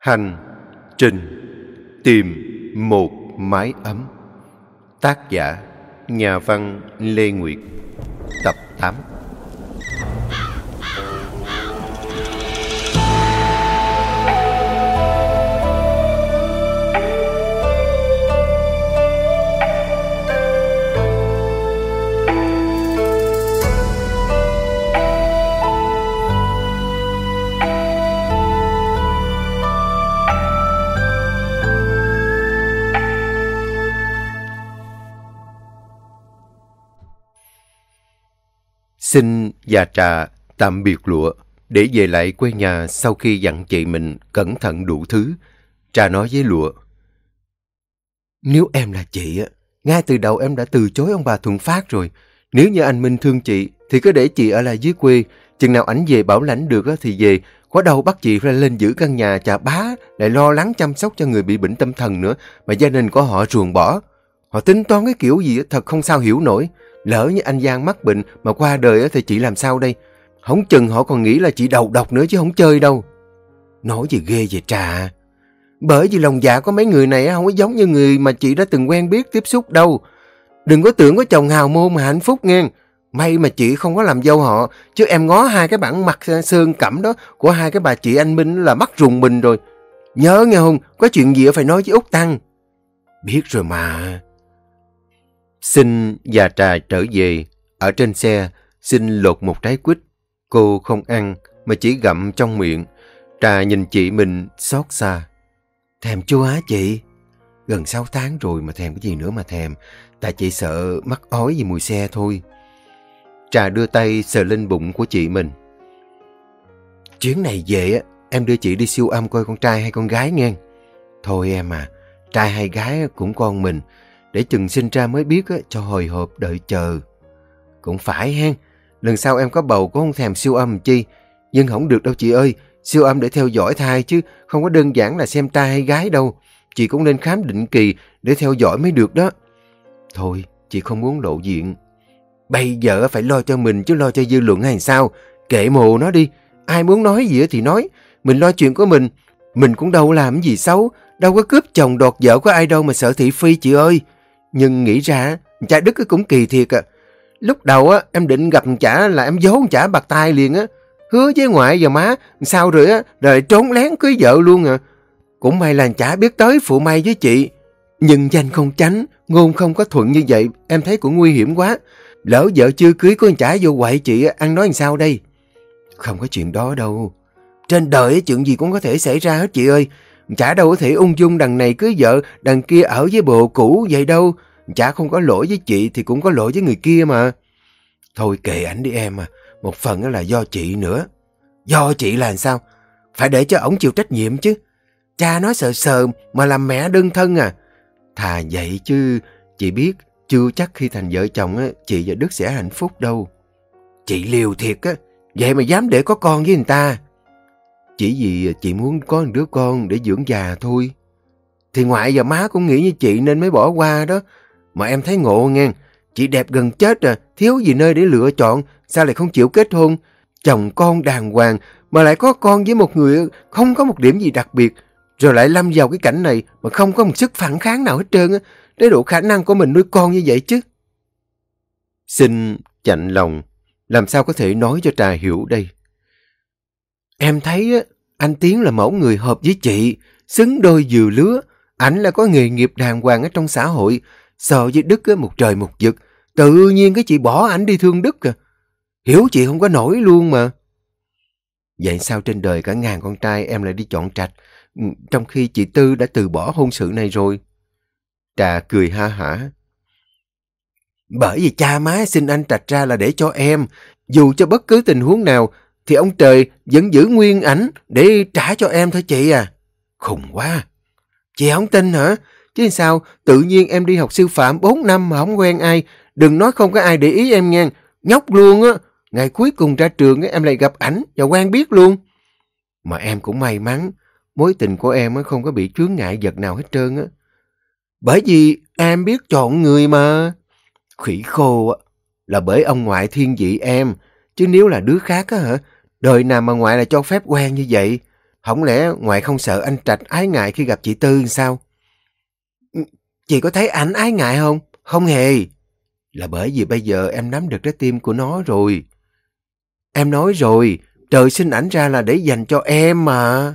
Hành trình tìm một mái ấm. Tác giả Nhà văn Lê Nguyệt. Tập 8 Xin và trà tạm biệt lụa để về lại quê nhà sau khi dặn chị mình cẩn thận đủ thứ. Trà nói với lụa. Nếu em là chị, á, ngay từ đầu em đã từ chối ông bà Thuận Phát rồi. Nếu như anh Minh thương chị, thì cứ để chị ở lại dưới quê. Chừng nào ảnh về bảo lãnh được thì về. Có đâu bắt chị phải lên giữ căn nhà chà bá, lại lo lắng chăm sóc cho người bị bệnh tâm thần nữa, mà gia đình của họ ruồng bỏ. Họ tính toán cái kiểu gì thật không sao hiểu nổi. Lỡ như anh Giang mắc bệnh mà qua đời thì chị làm sao đây? Không chừng họ còn nghĩ là chị đầu độc nữa chứ không chơi đâu. Nói gì ghê vậy trà. Bởi vì lòng dạ có mấy người này không có giống như người mà chị đã từng quen biết tiếp xúc đâu. Đừng có tưởng có chồng hào môn mà hạnh phúc nghe. May mà chị không có làm dâu họ, chứ em ngó hai cái bản mặt sơn cẩm đó của hai cái bà chị anh Minh là mắt rùng mình rồi. Nhớ nghe không, có chuyện gì phải nói với Út Tăng. Biết rồi mà. Xin và trà trở về. Ở trên xe, xin lột một trái quýt. Cô không ăn, mà chỉ gặm trong miệng. Trà nhìn chị mình xót xa. Thèm chua á chị? Gần 6 tháng rồi mà thèm cái gì nữa mà thèm. Tại chị sợ mắc ói vì mùi xe thôi. Trà đưa tay sờ lên bụng của chị mình. Chuyến này về, em đưa chị đi siêu âm coi con trai hay con gái nghe. Thôi em à, trai hay gái cũng con mình để chừng sinh ra mới biết á, cho hồi hộp đợi chờ. Cũng phải hen, lần sau em có bầu cũng không thèm siêu âm chi, nhưng không được đâu chị ơi, siêu âm để theo dõi thai chứ không có đơn giản là xem trai hay gái đâu. Chị cũng nên khám định kỳ để theo dõi mới được đó. Thôi, chị không muốn lộ diện. Bây giờ phải lo cho mình chứ lo cho dư luận hay sao? Kệ mồ nó đi, ai muốn nói gì thì nói, mình lo chuyện của mình. Mình cũng đâu làm gì xấu, đâu có cướp chồng đọt vợ của ai đâu mà sợ thị phi chị ơi. Nhưng nghĩ ra, cha Đức cũng kỳ thiệt à. Lúc đầu á, em định gặp chả là em giấu chả bạc tay liền á. Hứa với ngoại và má, sao rồi á, rồi trốn lén cưới vợ luôn à. Cũng may là chả biết tới phụ may với chị. Nhưng danh không tránh, ngôn không có thuận như vậy, em thấy cũng nguy hiểm quá. Lỡ vợ chưa cưới con chả vô quậy chị, ăn nói làm sao đây? Không có chuyện đó đâu. Trên đời chuyện gì cũng có thể xảy ra hết chị ơi. Chả đâu có thể ung dung đằng này cưới vợ, đằng kia ở với bồ cũ vậy đâu. Chả không có lỗi với chị thì cũng có lỗi với người kia mà. Thôi kệ ảnh đi em à, một phần là do chị nữa. Do chị là sao? Phải để cho ổng chịu trách nhiệm chứ. Cha nói sợ sờ mà làm mẹ đơn thân à. Thà vậy chứ, chị biết chưa chắc khi thành vợ chồng á, chị và Đức sẽ hạnh phúc đâu. Chị liều thiệt á, vậy mà dám để có con với người ta. Chỉ vì chị muốn có một đứa con để dưỡng già thôi. Thì ngoại và má cũng nghĩ như chị nên mới bỏ qua đó. Mà em thấy ngộ nghe, chị đẹp gần chết à, thiếu gì nơi để lựa chọn, sao lại không chịu kết hôn? Chồng con đàng hoàng, mà lại có con với một người không có một điểm gì đặc biệt, rồi lại lâm vào cái cảnh này mà không có một sức phản kháng nào hết trơn á, để đủ khả năng của mình nuôi con như vậy chứ. Xin chạnh lòng, làm sao có thể nói cho Trà hiểu đây? Em thấy anh Tiến là mẫu người hợp với chị, xứng đôi dừa lứa. Ảnh là có nghề nghiệp đàng hoàng ở trong xã hội, so với Đức một trời một vực. Tự nhiên cái chị bỏ ảnh đi thương Đức à. Hiểu chị không có nổi luôn mà. Vậy sao trên đời cả ngàn con trai em lại đi chọn trạch, ừ, trong khi chị Tư đã từ bỏ hôn sự này rồi? Trà cười ha hả. Bởi vì cha má xin anh trạch ra là để cho em, dù cho bất cứ tình huống nào, thì ông trời vẫn giữ nguyên ảnh để trả cho em thôi chị à. Khùng quá. Chị không tin hả? Chứ sao, tự nhiên em đi học sư phạm 4 năm mà không quen ai. Đừng nói không có ai để ý em nha. Nhóc luôn á. Ngày cuối cùng ra trường em lại gặp ảnh và quen biết luôn. Mà em cũng may mắn. Mối tình của em không có bị chướng ngại vật nào hết trơn á. Bởi vì em biết chọn người mà. Khỉ khô á. Là bởi ông ngoại thiên vị em. Chứ nếu là đứa khác á hả? Đời nào mà ngoại là cho phép quen như vậy? không lẽ ngoại không sợ anh Trạch ái ngại khi gặp chị Tư sao? Ừ, chị có thấy ảnh ái ngại không? Không hề. Là bởi vì bây giờ em nắm được trái tim của nó rồi. Em nói rồi, trời sinh ảnh ra là để dành cho em mà.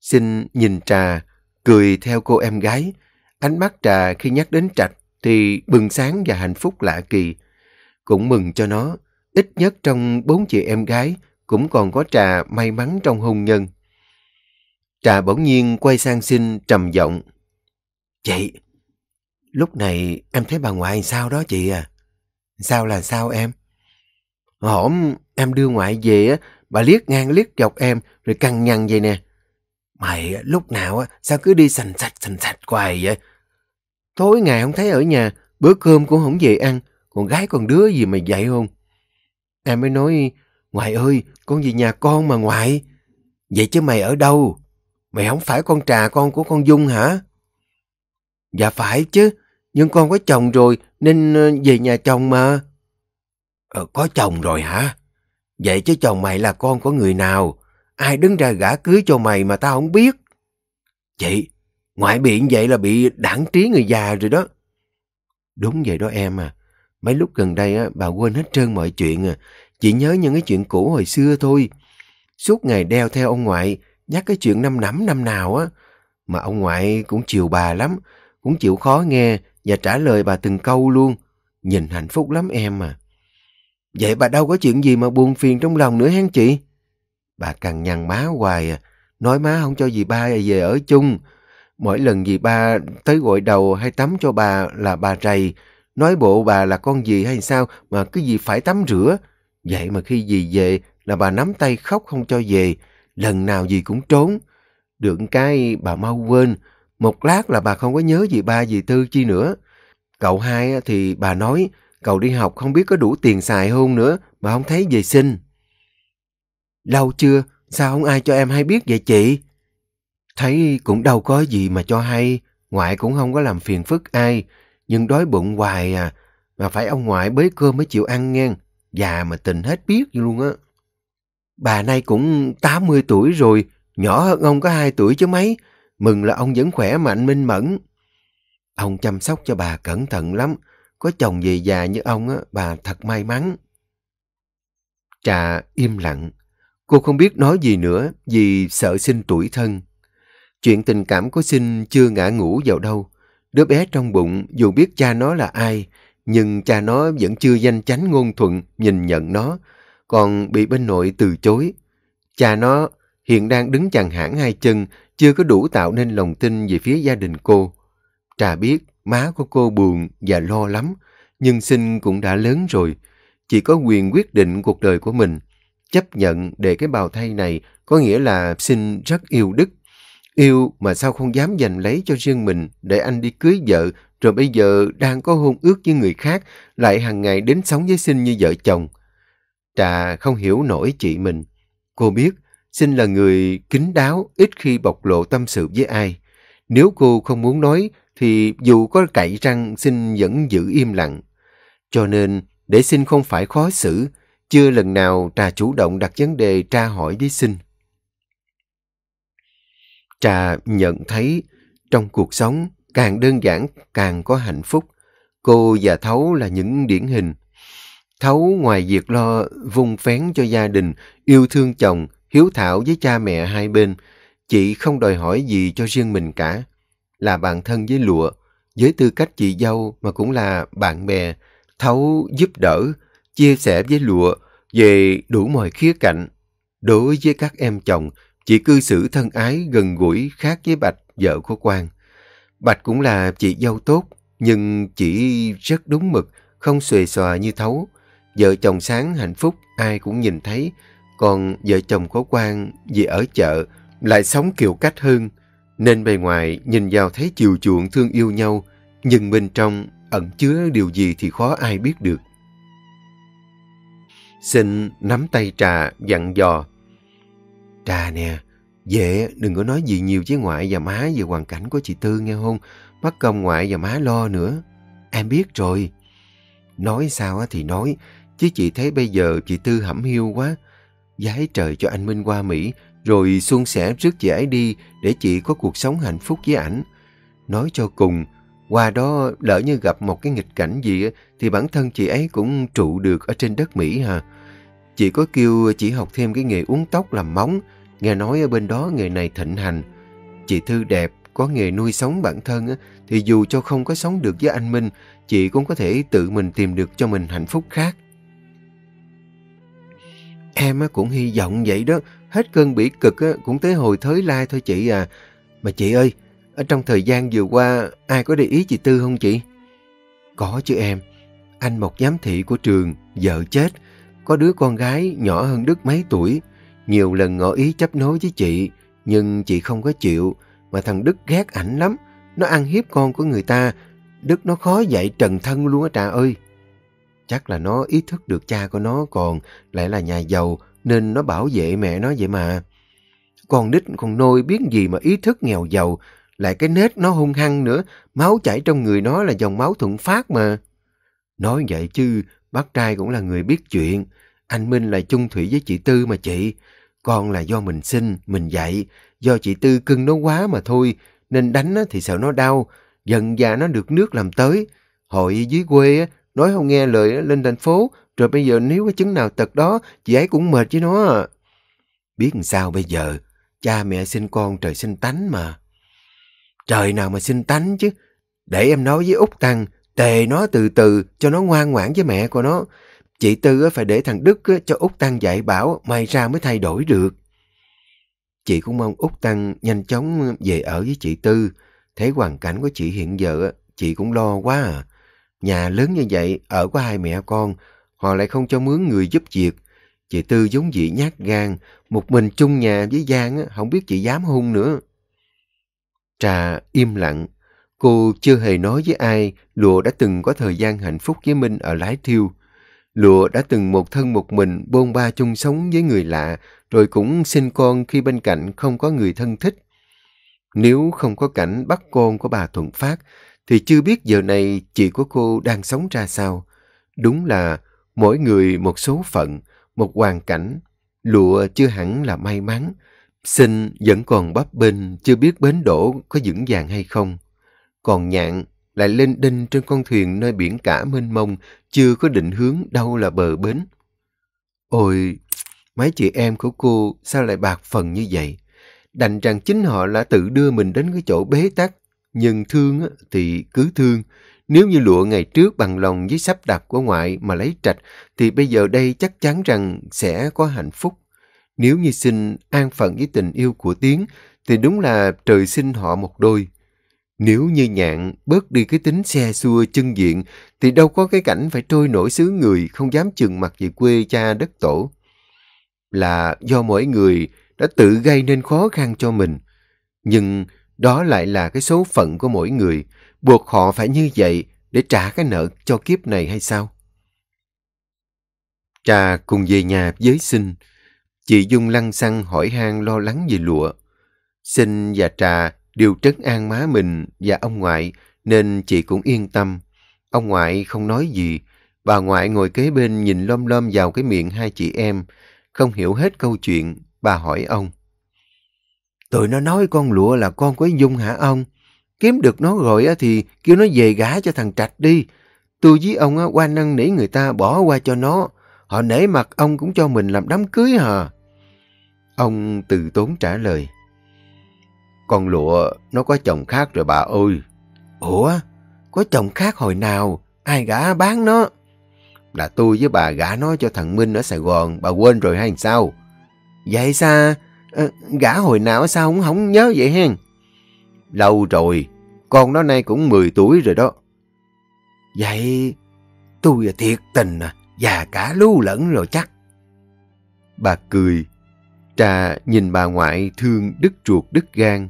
Xin nhìn Trà, cười theo cô em gái. Ánh mắt Trà khi nhắc đến Trạch thì bừng sáng và hạnh phúc lạ kỳ. Cũng mừng cho nó, ít nhất trong bốn chị em gái cũng còn có Trà may mắn trong hôn nhân. Trà bỗng nhiên quay sang xin trầm giọng. Chị, lúc này em thấy bà ngoại sao đó chị à? Sao là sao em? Hổm em đưa ngoại về á, bà liếc ngang liếc dọc em rồi căng nhăn vậy nè. Mày lúc nào á, sao cứ đi sành sạch sành sạch hoài vậy? Tối ngày không thấy ở nhà, bữa cơm cũng không về ăn, còn gái còn đứa gì mà dạy không? Em mới nói, ngoại ơi, con về nhà con mà ngoại. Vậy chứ mày ở đâu? Mày không phải con trà con của con Dung hả? Dạ phải chứ, nhưng con có chồng rồi nên ờ, về nhà chồng mà. Ờ, có chồng rồi hả? Vậy chứ chồng mày là con của người nào? Ai đứng ra gả cưới cho mày mà tao không biết? Chị, ngoại bị vậy là bị đảng trí người già rồi đó. Đúng vậy đó em à. Mấy lúc gần đây á, bà quên hết trơn mọi chuyện à. Chỉ nhớ những cái chuyện cũ hồi xưa thôi. Suốt ngày đeo theo ông ngoại, nhắc cái chuyện năm nắm năm nào á. Mà ông ngoại cũng chiều bà lắm, cũng chịu khó nghe và trả lời bà từng câu luôn. Nhìn hạnh phúc lắm em à. Vậy bà đâu có chuyện gì mà buồn phiền trong lòng nữa hen chị? Bà cằn nhằn má hoài à. Nói má không cho dì ba về ở chung. Mỗi lần dì ba tới gội đầu hay tắm cho bà là bà rầy. Nói bộ bà là con gì hay sao mà cứ gì phải tắm rửa. Vậy mà khi dì về là bà nắm tay khóc không cho về. Lần nào dì cũng trốn. Được cái bà mau quên. Một lát là bà không có nhớ gì ba, dì tư chi nữa. Cậu hai thì bà nói, cậu đi học không biết có đủ tiền xài không nữa mà không thấy về xin. Lâu chưa? Sao không ai cho em hay biết vậy chị? Thấy cũng đâu có gì mà cho hay. Ngoại cũng không có làm phiền phức ai. Nhưng đói bụng hoài à. Mà phải ông ngoại bới cơm mới chịu ăn nghe. Già mà tình hết biết luôn á. Bà nay cũng 80 tuổi rồi. Nhỏ hơn ông có 2 tuổi chứ mấy. Mừng là ông vẫn khỏe mạnh minh mẫn. Ông chăm sóc cho bà cẩn thận lắm. Có chồng về già như ông á, bà thật may mắn. Trà im lặng. Cô không biết nói gì nữa vì sợ sinh tuổi thân. Chuyện tình cảm của sinh chưa ngã ngủ vào đâu. Đứa bé trong bụng dù biết cha nó là ai, nhưng cha nó vẫn chưa danh chánh ngôn thuận nhìn nhận nó, còn bị bên nội từ chối. Cha nó hiện đang đứng chằng hãng hai chân, chưa có đủ tạo nên lòng tin về phía gia đình cô. Trà biết má của cô buồn và lo lắm, nhưng sinh cũng đã lớn rồi, chỉ có quyền quyết định cuộc đời của mình. Chấp nhận để cái bào thai này có nghĩa là sinh rất yêu Đức. Yêu mà sao không dám giành lấy cho riêng mình để anh đi cưới vợ rồi bây giờ đang có hôn ước với người khác lại hàng ngày đến sống với sinh như vợ chồng. Trà không hiểu nổi chị mình. Cô biết sinh là người kín đáo ít khi bộc lộ tâm sự với ai. Nếu cô không muốn nói thì dù có cậy răng sinh vẫn giữ im lặng. Cho nên để sinh không phải khó xử, chưa lần nào Trà chủ động đặt vấn đề tra hỏi với sinh. Trà nhận thấy trong cuộc sống càng đơn giản càng có hạnh phúc. Cô và Thấu là những điển hình. Thấu ngoài việc lo vung phén cho gia đình, yêu thương chồng, hiếu thảo với cha mẹ hai bên, chị không đòi hỏi gì cho riêng mình cả. Là bạn thân với Lụa, với tư cách chị dâu mà cũng là bạn bè, Thấu giúp đỡ, chia sẻ với Lụa về đủ mọi khía cạnh. Đối với các em chồng, chị cư xử thân ái, gần gũi khác với Bạch, vợ của Quang. Bạch cũng là chị dâu tốt, nhưng chỉ rất đúng mực, không xuề xòa như Thấu. Vợ chồng sáng hạnh phúc, ai cũng nhìn thấy. Còn vợ chồng của Quang vì ở chợ lại sống kiểu cách hơn, nên bề ngoài nhìn vào thấy chiều chuộng thương yêu nhau, nhưng bên trong ẩn chứa điều gì thì khó ai biết được. Xin nắm tay trà dặn dò. Trà nè, về đừng có nói gì nhiều với ngoại và má về hoàn cảnh của chị Tư nghe không? bắt công ngoại và má lo nữa. Em biết rồi. Nói sao thì nói, chứ chị thấy bây giờ chị Tư hẩm hiu quá. Giái trời cho anh Minh qua Mỹ, rồi xuân sẻ rước chị ấy đi để chị có cuộc sống hạnh phúc với ảnh. Nói cho cùng, qua đó lỡ như gặp một cái nghịch cảnh gì thì bản thân chị ấy cũng trụ được ở trên đất Mỹ hà. Chị có kêu chị học thêm cái nghề uống tóc làm móng, nghe nói ở bên đó nghề này thịnh hành. Chị Thư đẹp, có nghề nuôi sống bản thân thì dù cho không có sống được với anh Minh, chị cũng có thể tự mình tìm được cho mình hạnh phúc khác. Em cũng hy vọng vậy đó, hết cơn bỉ cực cũng tới hồi thới lai thôi chị à. Mà chị ơi, ở trong thời gian vừa qua, ai có để ý chị Tư không chị? Có chứ em. Anh một giám thị của trường, vợ chết. Có đứa con gái nhỏ hơn Đức mấy tuổi. Nhiều lần ngỏ ý chấp nối với chị, nhưng chị không có chịu. Mà thằng Đức ghét ảnh lắm. Nó ăn hiếp con của người ta. Đức nó khó dạy trần thân luôn á trà ơi. Chắc là nó ý thức được cha của nó còn lại là nhà giàu nên nó bảo vệ mẹ nó vậy mà. Con nít con nôi biết gì mà ý thức nghèo giàu lại cái nết nó hung hăng nữa, máu chảy trong người nó là dòng máu thuận phát mà. Nói vậy chứ, bác trai cũng là người biết chuyện. Anh Minh là chung thủy với chị Tư mà chị. Con là do mình sinh, mình dạy. Do chị Tư cưng nó quá mà thôi. Nên đánh thì sợ nó đau. Dần già nó được nước làm tới. Hội dưới quê nói không nghe lời lên thành phố. Rồi bây giờ nếu có chứng nào tật đó, chị ấy cũng mệt với nó. À. Biết làm sao bây giờ? Cha mẹ sinh con trời sinh tánh mà. Trời nào mà xin tánh chứ. Để em nói với Út Tăng, tề nó từ từ cho nó ngoan ngoãn với mẹ của nó. Chị Tư phải để thằng Đức cho Út Tăng dạy bảo, may ra mới thay đổi được. Chị cũng mong Út Tăng nhanh chóng về ở với chị Tư. Thấy hoàn cảnh của chị hiện giờ, chị cũng lo quá à. Nhà lớn như vậy, ở có hai mẹ con, họ lại không cho mướn người giúp việc. Chị Tư giống dị nhát gan, một mình chung nhà với Giang, không biết chị dám hung nữa. Trà im lặng. Cô chưa hề nói với ai Lụa đã từng có thời gian hạnh phúc với Minh ở Lái Thiêu. Lụa đã từng một thân một mình bôn ba chung sống với người lạ, rồi cũng sinh con khi bên cạnh không có người thân thích. Nếu không có cảnh bắt con của bà Thuận Phát, thì chưa biết giờ này chị của cô đang sống ra sao. Đúng là mỗi người một số phận, một hoàn cảnh. Lụa chưa hẳn là may mắn, Sinh vẫn còn bấp bênh, chưa biết bến đổ có vững vàng hay không. Còn nhạn lại lên đinh trên con thuyền nơi biển cả mênh mông, chưa có định hướng đâu là bờ bến. Ôi, mấy chị em của cô sao lại bạc phần như vậy? Đành rằng chính họ đã tự đưa mình đến cái chỗ bế tắc, nhưng thương thì cứ thương. Nếu như lụa ngày trước bằng lòng với sắp đặt của ngoại mà lấy trạch, thì bây giờ đây chắc chắn rằng sẽ có hạnh phúc. Nếu như xin an phận với tình yêu của Tiến, thì đúng là trời sinh họ một đôi. Nếu như nhạn bớt đi cái tính xe xua chân diện, thì đâu có cái cảnh phải trôi nổi xứ người không dám chừng mặt về quê cha đất tổ. Là do mỗi người đã tự gây nên khó khăn cho mình. Nhưng đó lại là cái số phận của mỗi người, buộc họ phải như vậy để trả cái nợ cho kiếp này hay sao? Cha cùng về nhà với sinh, Chị Dung lăng xăng hỏi han lo lắng về lụa. Sinh và Trà đều trấn an má mình và ông ngoại nên chị cũng yên tâm. Ông ngoại không nói gì. Bà ngoại ngồi kế bên nhìn lom lom vào cái miệng hai chị em. Không hiểu hết câu chuyện, bà hỏi ông. Tụi nó nói con lụa là con của Dung hả ông? Kiếm được nó rồi thì kêu nó về gả cho thằng Trạch đi. Tôi với ông qua năn nỉ người ta bỏ qua cho nó. Họ nể mặt ông cũng cho mình làm đám cưới hả? Ông từ tốn trả lời. Con lụa nó có chồng khác rồi bà ơi. Ủa? Có chồng khác hồi nào? Ai gả bán nó? Là tôi với bà gả nó cho thằng Minh ở Sài Gòn. Bà quên rồi hay sao? Vậy sao? À, gả hồi nào sao không, không nhớ vậy hen? Lâu rồi. Con nó nay cũng 10 tuổi rồi đó. Vậy tôi thiệt tình à. Già cả lưu lẫn rồi chắc. Bà cười. Trà nhìn bà ngoại thương đứt ruột đứt gan.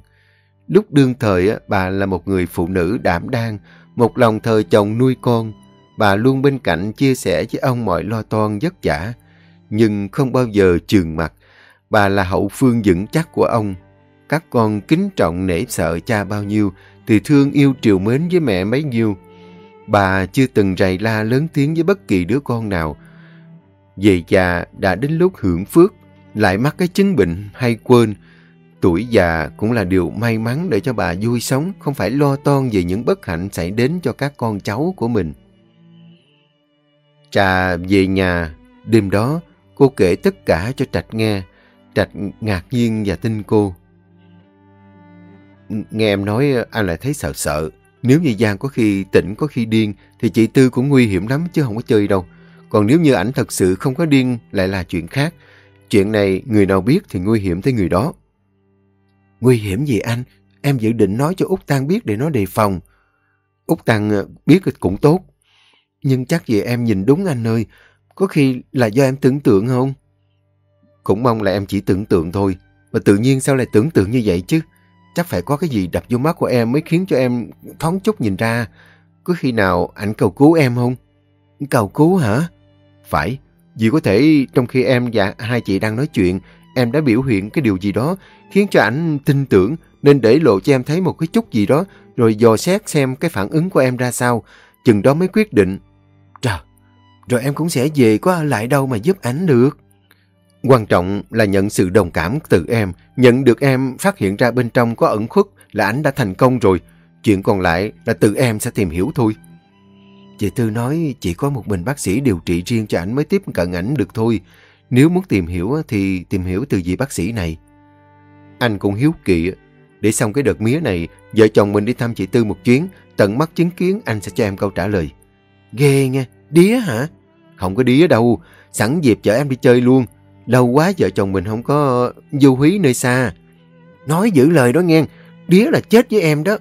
Lúc đương thời, bà là một người phụ nữ đảm đang, một lòng thờ chồng nuôi con. Bà luôn bên cạnh chia sẻ với ông mọi lo toan vất vả, nhưng không bao giờ trường mặt. Bà là hậu phương vững chắc của ông. Các con kính trọng nể sợ cha bao nhiêu, thì thương yêu triều mến với mẹ mấy nhiêu. Bà chưa từng rầy la lớn tiếng với bất kỳ đứa con nào. Về già đã đến lúc hưởng phước, lại mắc cái chứng bệnh hay quên. Tuổi già cũng là điều may mắn để cho bà vui sống, không phải lo toan về những bất hạnh xảy đến cho các con cháu của mình. Trà về nhà, đêm đó cô kể tất cả cho Trạch nghe. Trạch ngạc nhiên và tin cô. Nghe em nói anh lại thấy sợ sợ. Nếu như Giang có khi tỉnh có khi điên thì chị Tư cũng nguy hiểm lắm chứ không có chơi đâu. Còn nếu như ảnh thật sự không có điên lại là chuyện khác. Chuyện này người nào biết thì nguy hiểm tới người đó. Nguy hiểm gì anh? Em dự định nói cho Út Tăng biết để nó đề phòng. Út Tăng ờ, biết cũng tốt. Nhưng chắc gì em nhìn đúng anh ơi. Có khi là do em tưởng tượng không? Cũng mong là em chỉ tưởng tượng thôi. Mà tự nhiên sao lại tưởng tượng như vậy chứ? Chắc phải có cái gì đập vô mắt của em mới khiến cho em thoáng chút nhìn ra. Có khi nào ảnh cầu cứu em không? Cầu cứu hả? Phải, vì có thể trong khi em và hai chị đang nói chuyện, em đã biểu hiện cái điều gì đó khiến cho ảnh tin tưởng nên để lộ cho em thấy một cái chút gì đó rồi dò xét xem cái phản ứng của em ra sao. Chừng đó mới quyết định. Trời, rồi em cũng sẽ về có ở lại đâu mà giúp ảnh được. Quan trọng là nhận sự đồng cảm từ em, nhận được em phát hiện ra bên trong có ẩn khuất là ảnh đã thành công rồi. Chuyện còn lại là tự em sẽ tìm hiểu thôi. Chị Tư nói chỉ có một mình bác sĩ điều trị riêng cho ảnh mới tiếp cận ảnh được thôi. Nếu muốn tìm hiểu thì tìm hiểu từ vị bác sĩ này. Anh cũng hiếu kỳ. Để xong cái đợt mía này, vợ chồng mình đi thăm chị Tư một chuyến, tận mắt chứng kiến anh sẽ cho em câu trả lời. Ghê nghe, đía hả? Không có đía đâu, sẵn dịp chở em đi chơi luôn. Lâu quá vợ chồng mình không có du hí nơi xa. Nói giữ lời đó nghe, đía là chết với em đó.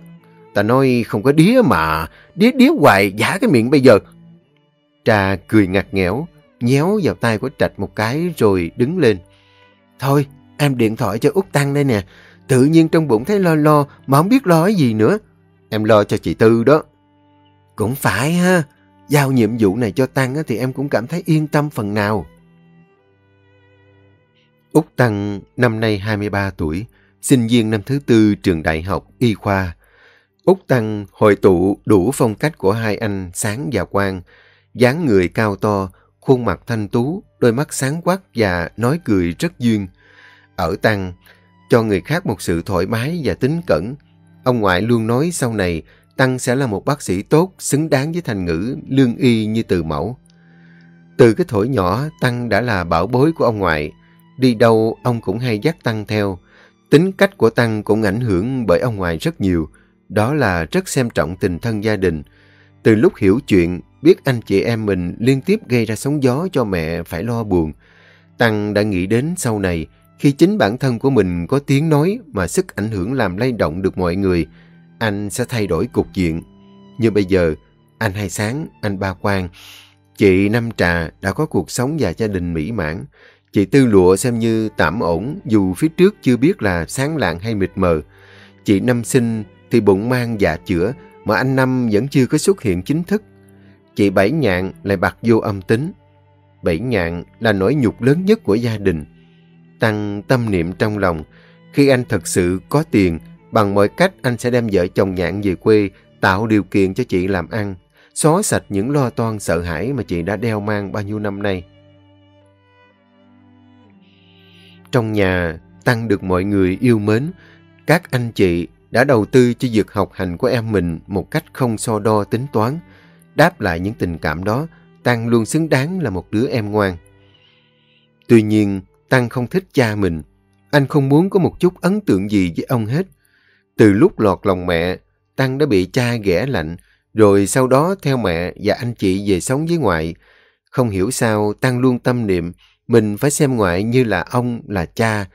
Ta nói không có đía mà, đía đía hoài giả cái miệng bây giờ. Trà cười ngặt nghẽo, nhéo vào tay của Trạch một cái rồi đứng lên. Thôi, em điện thoại cho Út Tăng đây nè. Tự nhiên trong bụng thấy lo lo mà không biết lo cái gì nữa. Em lo cho chị Tư đó. Cũng phải ha. Giao nhiệm vụ này cho Tăng thì em cũng cảm thấy yên tâm phần nào. Út Tăng năm nay 23 tuổi, sinh viên năm thứ tư trường đại học y khoa. Úc Tăng hội tụ đủ phong cách của hai anh Sáng và Quang, dáng người cao to, khuôn mặt thanh tú, đôi mắt sáng quắc và nói cười rất duyên. Ở Tăng, cho người khác một sự thoải mái và tính cẩn. Ông ngoại luôn nói sau này Tăng sẽ là một bác sĩ tốt, xứng đáng với thành ngữ, lương y như từ mẫu. Từ cái thổi nhỏ, Tăng đã là bảo bối của ông ngoại. Đi đâu, ông cũng hay dắt Tăng theo. Tính cách của Tăng cũng ảnh hưởng bởi ông ngoại rất nhiều. Đó là rất xem trọng tình thân gia đình. Từ lúc hiểu chuyện, biết anh chị em mình liên tiếp gây ra sóng gió cho mẹ phải lo buồn. Tăng đã nghĩ đến sau này, khi chính bản thân của mình có tiếng nói mà sức ảnh hưởng làm lay động được mọi người, anh sẽ thay đổi cục diện. Như bây giờ, anh Hai Sáng, anh Ba Quang, chị Năm Trà đã có cuộc sống và gia đình mỹ mãn. Chị Tư Lụa xem như tạm ổn dù phía trước chưa biết là sáng lạng hay mịt mờ. Chị Năm Sinh thì bụng mang dạ chữa mà anh Năm vẫn chưa có xuất hiện chính thức. Chị Bảy Nhạn lại bạc vô âm tính. Bảy Nhạn là nỗi nhục lớn nhất của gia đình. Tăng tâm niệm trong lòng, khi anh thật sự có tiền, bằng mọi cách anh sẽ đem vợ chồng Nhạn về quê, tạo điều kiện cho chị làm ăn, xóa sạch những lo toan sợ hãi mà chị đã đeo mang bao nhiêu năm nay. Trong nhà, Tăng được mọi người yêu mến. Các anh chị đã đầu tư cho việc học hành của em mình một cách không so đo tính toán. Đáp lại những tình cảm đó, Tăng luôn xứng đáng là một đứa em ngoan. Tuy nhiên, Tăng không thích cha mình. Anh không muốn có một chút ấn tượng gì với ông hết. Từ lúc lọt lòng mẹ, Tăng đã bị cha ghẻ lạnh, rồi sau đó theo mẹ và anh chị về sống với ngoại. Không hiểu sao Tăng luôn tâm niệm mình phải xem ngoại như là ông, là cha,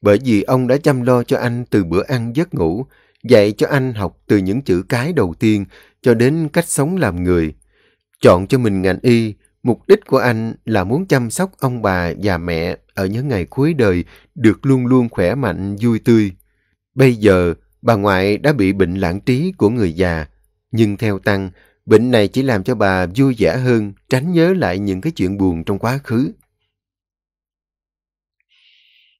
bởi vì ông đã chăm lo cho anh từ bữa ăn giấc ngủ, dạy cho anh học từ những chữ cái đầu tiên cho đến cách sống làm người. Chọn cho mình ngành y, mục đích của anh là muốn chăm sóc ông bà và mẹ ở những ngày cuối đời được luôn luôn khỏe mạnh, vui tươi. Bây giờ, bà ngoại đã bị bệnh lãng trí của người già, nhưng theo Tăng, bệnh này chỉ làm cho bà vui vẻ hơn, tránh nhớ lại những cái chuyện buồn trong quá khứ.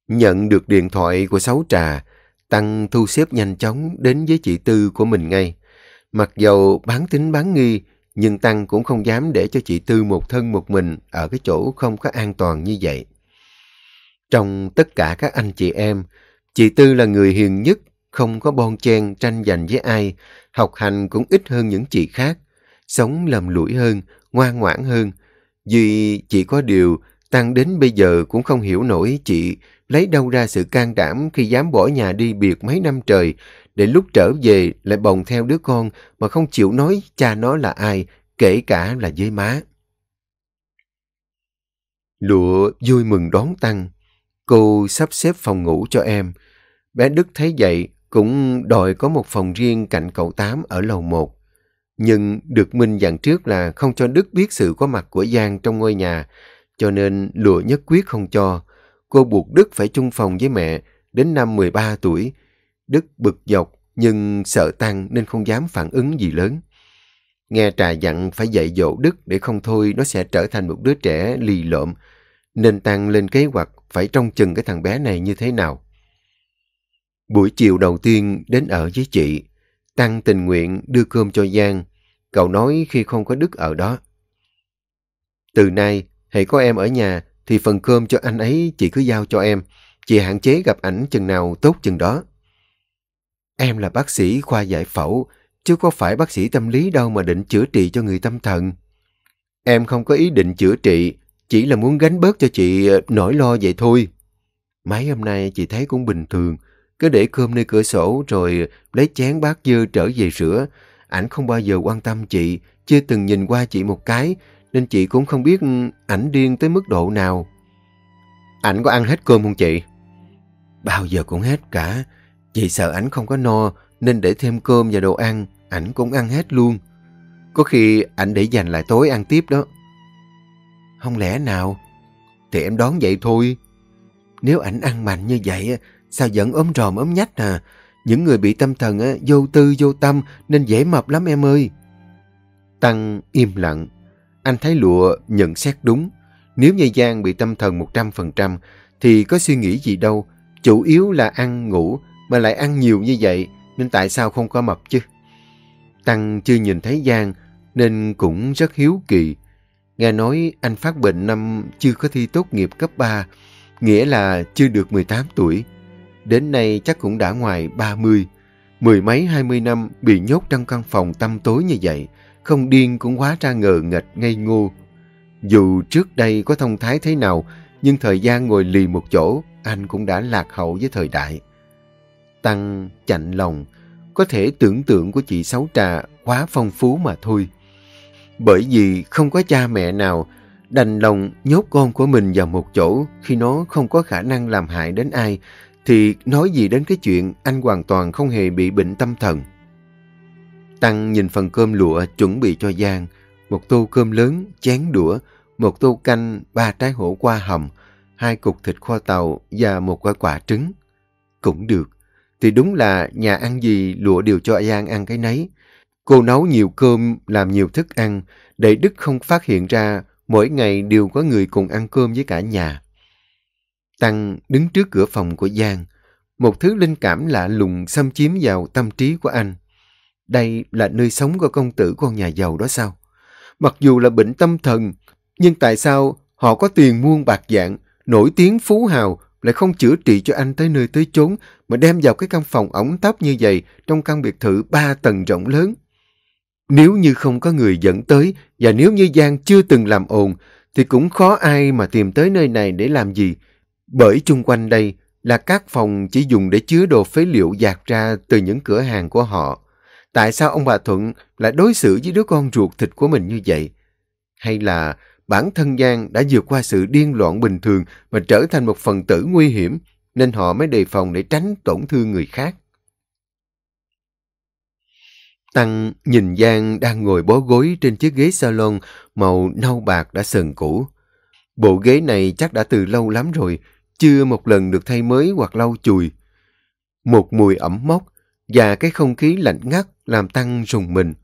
Nhận được điện thoại của Sáu Trà, Tăng thu xếp nhanh chóng đến với chị Tư của mình ngay. Mặc dầu bán tính bán nghi, nhưng Tăng cũng không dám để cho chị Tư một thân một mình ở cái chỗ không có an toàn như vậy. Trong tất cả các anh chị em, chị Tư là người hiền nhất, không có bon chen tranh giành với ai, học hành cũng ít hơn những chị khác, sống lầm lũi hơn, ngoan ngoãn hơn. Duy chỉ có điều, Tăng đến bây giờ cũng không hiểu nổi chị lấy đâu ra sự can đảm khi dám bỏ nhà đi biệt mấy năm trời, để lúc trở về lại bồng theo đứa con mà không chịu nói cha nó là ai, kể cả là với má. Lụa vui mừng đón Tăng. Cô sắp xếp phòng ngủ cho em. Bé Đức thấy vậy cũng đòi có một phòng riêng cạnh cậu Tám ở lầu một. Nhưng được Minh dặn trước là không cho Đức biết sự có mặt của Giang trong ngôi nhà, cho nên Lụa nhất quyết không cho. Cô buộc Đức phải chung phòng với mẹ đến năm 13 tuổi. Đức bực dọc nhưng sợ Tăng nên không dám phản ứng gì lớn. Nghe trà dặn phải dạy dỗ Đức để không thôi nó sẽ trở thành một đứa trẻ lì lộm, nên Tăng lên kế hoạch phải trông chừng cái thằng bé này như thế nào. Buổi chiều đầu tiên đến ở với chị, Tăng tình nguyện đưa cơm cho Giang. Cậu nói khi không có Đức ở đó. Từ nay, hãy có em ở nhà, thì phần cơm cho anh ấy chị cứ giao cho em. Chị hạn chế gặp ảnh chừng nào tốt chừng đó. Em là bác sĩ khoa giải phẫu, chứ có phải bác sĩ tâm lý đâu mà định chữa trị cho người tâm thần. Em không có ý định chữa trị, chỉ là muốn gánh bớt cho chị ờ, nỗi lo vậy thôi. Mấy hôm nay chị thấy cũng bình thường, cứ để cơm nơi cửa sổ rồi lấy chén bát dơ trở về rửa. Ảnh không bao giờ quan tâm chị, chưa từng nhìn qua chị một cái, nên chị cũng không biết ừ, ảnh điên tới mức độ nào. Ảnh có ăn hết cơm không chị? Bao giờ cũng hết cả. Chị sợ ảnh không có no, nên để thêm cơm và đồ ăn, ảnh cũng ăn hết luôn. Có khi ảnh để dành lại tối ăn tiếp đó. Không lẽ nào? Thì em đoán vậy thôi. Nếu ảnh ăn mạnh như vậy, sao vẫn ốm ròm ốm nhách à? Những người bị tâm thần vô tư vô tâm nên dễ mập lắm em ơi. Tăng im lặng. Anh thấy lụa nhận xét đúng. Nếu như Giang bị tâm thần 100% thì có suy nghĩ gì đâu. Chủ yếu là ăn ngủ mà lại ăn nhiều như vậy nên tại sao không có mập chứ? Tăng chưa nhìn thấy Giang nên cũng rất hiếu kỳ. Nghe nói anh phát bệnh năm chưa có thi tốt nghiệp cấp 3, nghĩa là chưa được 18 tuổi. Đến nay chắc cũng đã ngoài 30. Mười mấy hai mươi năm bị nhốt trong căn phòng tăm tối như vậy, không điên cũng hóa ra ngờ nghệch ngây ngô. Dù trước đây có thông thái thế nào, nhưng thời gian ngồi lì một chỗ, anh cũng đã lạc hậu với thời đại. Tăng chạnh lòng, có thể tưởng tượng của chị Sáu Trà quá phong phú mà thôi. Bởi vì không có cha mẹ nào đành lòng nhốt con của mình vào một chỗ khi nó không có khả năng làm hại đến ai, thì nói gì đến cái chuyện anh hoàn toàn không hề bị bệnh tâm thần. Tăng nhìn phần cơm lụa chuẩn bị cho Giang, một tô cơm lớn, chén đũa, một tô canh, ba trái hổ qua hầm, hai cục thịt kho tàu và một quả quả trứng. Cũng được, thì đúng là nhà ăn gì lụa đều cho Giang ăn cái nấy. Cô nấu nhiều cơm, làm nhiều thức ăn, để Đức không phát hiện ra mỗi ngày đều có người cùng ăn cơm với cả nhà. Tăng đứng trước cửa phòng của Giang, một thứ linh cảm lạ lùng xâm chiếm vào tâm trí của anh. Đây là nơi sống của công tử con nhà giàu đó sao? Mặc dù là bệnh tâm thần, nhưng tại sao họ có tiền muôn bạc dạng, nổi tiếng phú hào, lại không chữa trị cho anh tới nơi tới chốn, mà đem vào cái căn phòng ống tóc như vậy trong căn biệt thự ba tầng rộng lớn? Nếu như không có người dẫn tới, và nếu như Giang chưa từng làm ồn, thì cũng khó ai mà tìm tới nơi này để làm gì. Bởi chung quanh đây là các phòng chỉ dùng để chứa đồ phế liệu dạt ra từ những cửa hàng của họ. Tại sao ông bà Thuận lại đối xử với đứa con ruột thịt của mình như vậy? Hay là bản thân Giang đã vượt qua sự điên loạn bình thường mà trở thành một phần tử nguy hiểm, nên họ mới đề phòng để tránh tổn thương người khác? Tăng nhìn Giang đang ngồi bó gối trên chiếc ghế salon màu nâu bạc đã sần cũ. Bộ ghế này chắc đã từ lâu lắm rồi, chưa một lần được thay mới hoặc lau chùi. Một mùi ẩm mốc và cái không khí lạnh ngắt làm Tăng rùng mình.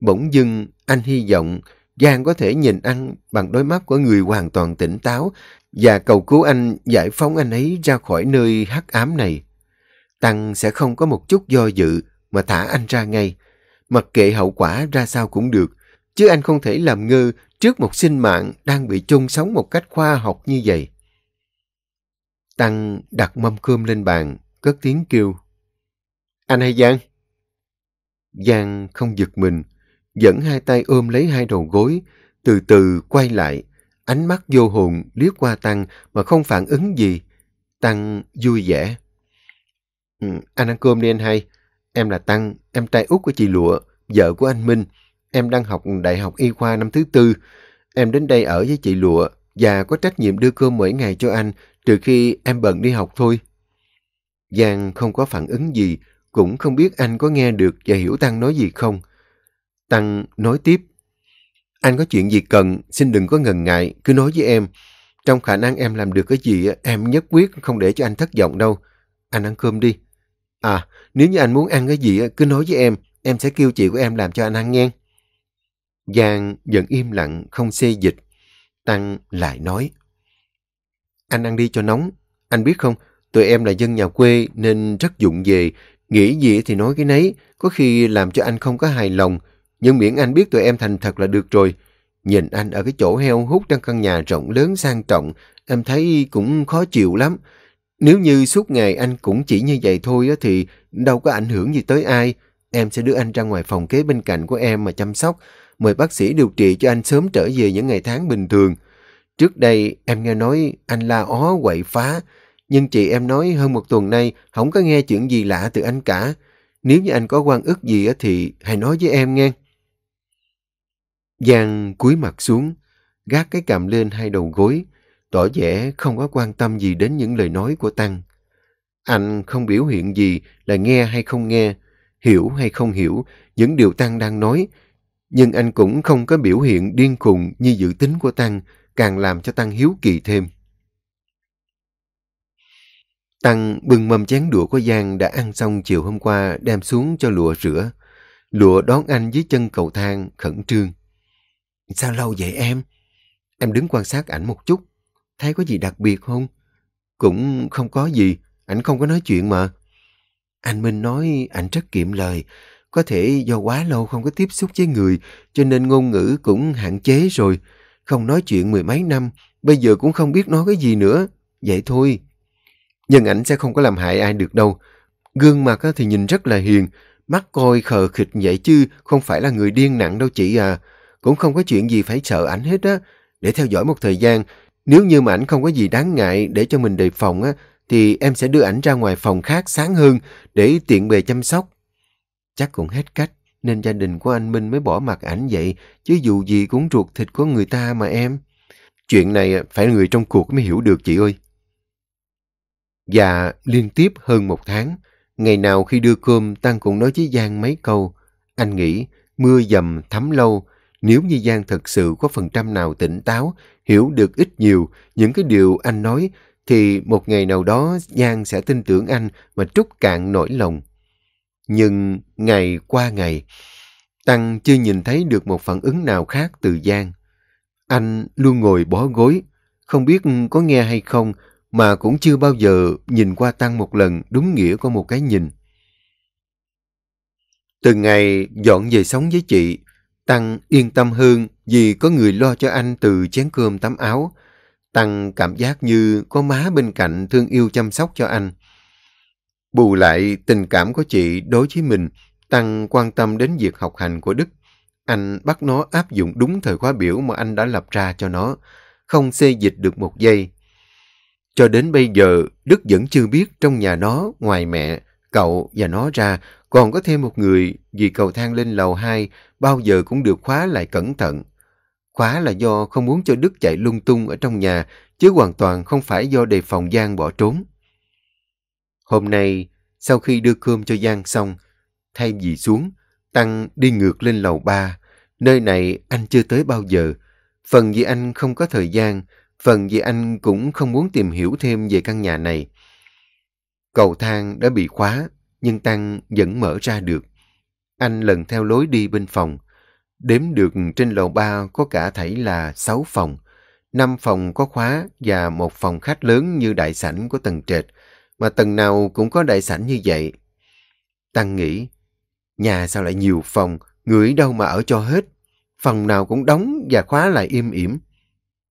Bỗng dưng, anh hy vọng Giang có thể nhìn anh bằng đôi mắt của người hoàn toàn tỉnh táo và cầu cứu anh giải phóng anh ấy ra khỏi nơi hắc ám này. Tăng sẽ không có một chút do dự mà thả anh ra ngay. Mặc kệ hậu quả ra sao cũng được, chứ anh không thể làm ngơ trước một sinh mạng đang bị chôn sống một cách khoa học như vậy. Tăng đặt mâm cơm lên bàn, cất tiếng kêu. Anh hay Giang? Giang không giật mình, dẫn hai tay ôm lấy hai đầu gối, từ từ quay lại, ánh mắt vô hồn liếc qua Tăng mà không phản ứng gì. Tăng vui vẻ. Ừ, anh ăn cơm đi anh hai, Em là Tăng, em trai út của chị Lụa, vợ của anh Minh. Em đang học đại học y khoa năm thứ tư. Em đến đây ở với chị Lụa và có trách nhiệm đưa cơm mỗi ngày cho anh trừ khi em bận đi học thôi. Giang không có phản ứng gì, cũng không biết anh có nghe được và hiểu Tăng nói gì không. Tăng nói tiếp. Anh có chuyện gì cần, xin đừng có ngần ngại, cứ nói với em. Trong khả năng em làm được cái gì, em nhất quyết không để cho anh thất vọng đâu. Anh ăn cơm đi. À, nếu như anh muốn ăn cái gì, cứ nói với em, em sẽ kêu chị của em làm cho anh ăn nghe. Giang vẫn im lặng, không xê dịch. Tăng lại nói. Anh ăn đi cho nóng. Anh biết không, tụi em là dân nhà quê nên rất dụng về. Nghĩ gì thì nói cái nấy, có khi làm cho anh không có hài lòng. Nhưng miễn anh biết tụi em thành thật là được rồi. Nhìn anh ở cái chỗ heo hút trong căn nhà rộng lớn sang trọng, em thấy cũng khó chịu lắm. Nếu như suốt ngày anh cũng chỉ như vậy thôi thì đâu có ảnh hưởng gì tới ai. Em sẽ đưa anh ra ngoài phòng kế bên cạnh của em mà chăm sóc, mời bác sĩ điều trị cho anh sớm trở về những ngày tháng bình thường. Trước đây em nghe nói anh la ó quậy phá, nhưng chị em nói hơn một tuần nay không có nghe chuyện gì lạ từ anh cả. Nếu như anh có quan ức gì thì hãy nói với em nghe. Giang cúi mặt xuống, gác cái cằm lên hai đầu gối, tỏ vẻ không có quan tâm gì đến những lời nói của Tăng. Anh không biểu hiện gì là nghe hay không nghe, hiểu hay không hiểu những điều Tăng đang nói, nhưng anh cũng không có biểu hiện điên khùng như dự tính của Tăng, càng làm cho Tăng hiếu kỳ thêm. Tăng bưng mâm chén đũa của Giang đã ăn xong chiều hôm qua đem xuống cho lụa rửa. Lụa đón anh dưới chân cầu thang khẩn trương. Sao lâu vậy em? Em đứng quan sát ảnh một chút. Thấy có gì đặc biệt không? Cũng không có gì. Ảnh không có nói chuyện mà. Anh Minh nói ảnh rất kiệm lời. Có thể do quá lâu không có tiếp xúc với người cho nên ngôn ngữ cũng hạn chế rồi. Không nói chuyện mười mấy năm. Bây giờ cũng không biết nói cái gì nữa. Vậy thôi. Nhưng ảnh sẽ không có làm hại ai được đâu. Gương mặt thì nhìn rất là hiền. Mắt coi khờ khịch vậy chứ không phải là người điên nặng đâu chị à. Cũng không có chuyện gì phải sợ ảnh hết á. Để theo dõi một thời gian, nếu như mà ảnh không có gì đáng ngại để cho mình đề phòng á, thì em sẽ đưa ảnh ra ngoài phòng khác sáng hơn để tiện bề chăm sóc. Chắc cũng hết cách, nên gia đình của anh Minh mới bỏ mặt ảnh vậy, chứ dù gì cũng ruột thịt của người ta mà em. Chuyện này phải người trong cuộc mới hiểu được chị ơi. Và liên tiếp hơn một tháng, ngày nào khi đưa cơm Tăng cũng nói với Giang mấy câu. Anh nghĩ mưa dầm thấm lâu, nếu như Giang thật sự có phần trăm nào tỉnh táo, hiểu được ít nhiều những cái điều anh nói, thì một ngày nào đó Giang sẽ tin tưởng anh mà trút cạn nỗi lòng. Nhưng ngày qua ngày, Tăng chưa nhìn thấy được một phản ứng nào khác từ Giang. Anh luôn ngồi bó gối, không biết có nghe hay không, mà cũng chưa bao giờ nhìn qua Tăng một lần đúng nghĩa của một cái nhìn. Từ ngày dọn về sống với chị, Tăng yên tâm hơn vì có người lo cho anh từ chén cơm tắm áo. Tăng cảm giác như có má bên cạnh thương yêu chăm sóc cho anh. Bù lại tình cảm của chị đối với mình, Tăng quan tâm đến việc học hành của Đức. Anh bắt nó áp dụng đúng thời khóa biểu mà anh đã lập ra cho nó, không xê dịch được một giây. Cho đến bây giờ, Đức vẫn chưa biết trong nhà nó, ngoài mẹ, cậu và nó ra, còn có thêm một người vì cầu thang lên lầu 2 bao giờ cũng được khóa lại cẩn thận. Khóa là do không muốn cho Đức chạy lung tung ở trong nhà, chứ hoàn toàn không phải do đề phòng Giang bỏ trốn. Hôm nay, sau khi đưa cơm cho Giang xong, thay vì xuống, Tăng đi ngược lên lầu 3. Nơi này anh chưa tới bao giờ. Phần vì anh không có thời gian, phần vì anh cũng không muốn tìm hiểu thêm về căn nhà này. Cầu thang đã bị khóa, nhưng Tăng vẫn mở ra được. Anh lần theo lối đi bên phòng. Đếm được trên lầu ba có cả thảy là 6 phòng. năm phòng có khóa và một phòng khách lớn như đại sảnh của tầng trệt, mà tầng nào cũng có đại sảnh như vậy. Tăng nghĩ, nhà sao lại nhiều phòng, người đâu mà ở cho hết. Phòng nào cũng đóng và khóa lại im ỉm.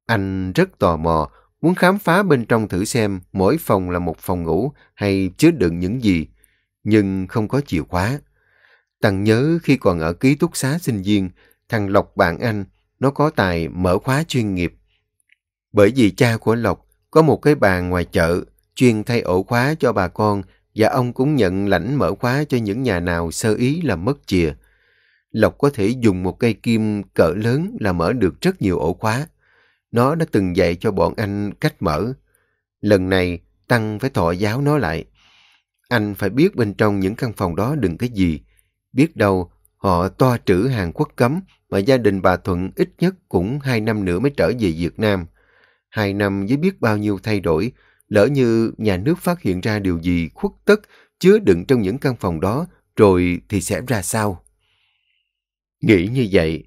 Anh rất tò mò muốn khám phá bên trong thử xem mỗi phòng là một phòng ngủ hay chứa đựng những gì, nhưng không có chìa khóa. Tăng nhớ khi còn ở ký túc xá sinh viên, thằng Lộc bạn anh, nó có tài mở khóa chuyên nghiệp. Bởi vì cha của Lộc có một cái bàn ngoài chợ chuyên thay ổ khóa cho bà con và ông cũng nhận lãnh mở khóa cho những nhà nào sơ ý làm mất chìa. Lộc có thể dùng một cây kim cỡ lớn là mở được rất nhiều ổ khóa. Nó đã từng dạy cho bọn anh cách mở. Lần này, Tăng phải thọ giáo nó lại. Anh phải biết bên trong những căn phòng đó đừng cái gì. Biết đâu, họ toa trữ hàng quốc cấm mà gia đình bà Thuận ít nhất cũng hai năm nữa mới trở về Việt Nam. Hai năm với biết bao nhiêu thay đổi, lỡ như nhà nước phát hiện ra điều gì khuất tất chứa đựng trong những căn phòng đó, rồi thì sẽ ra sao? Nghĩ như vậy,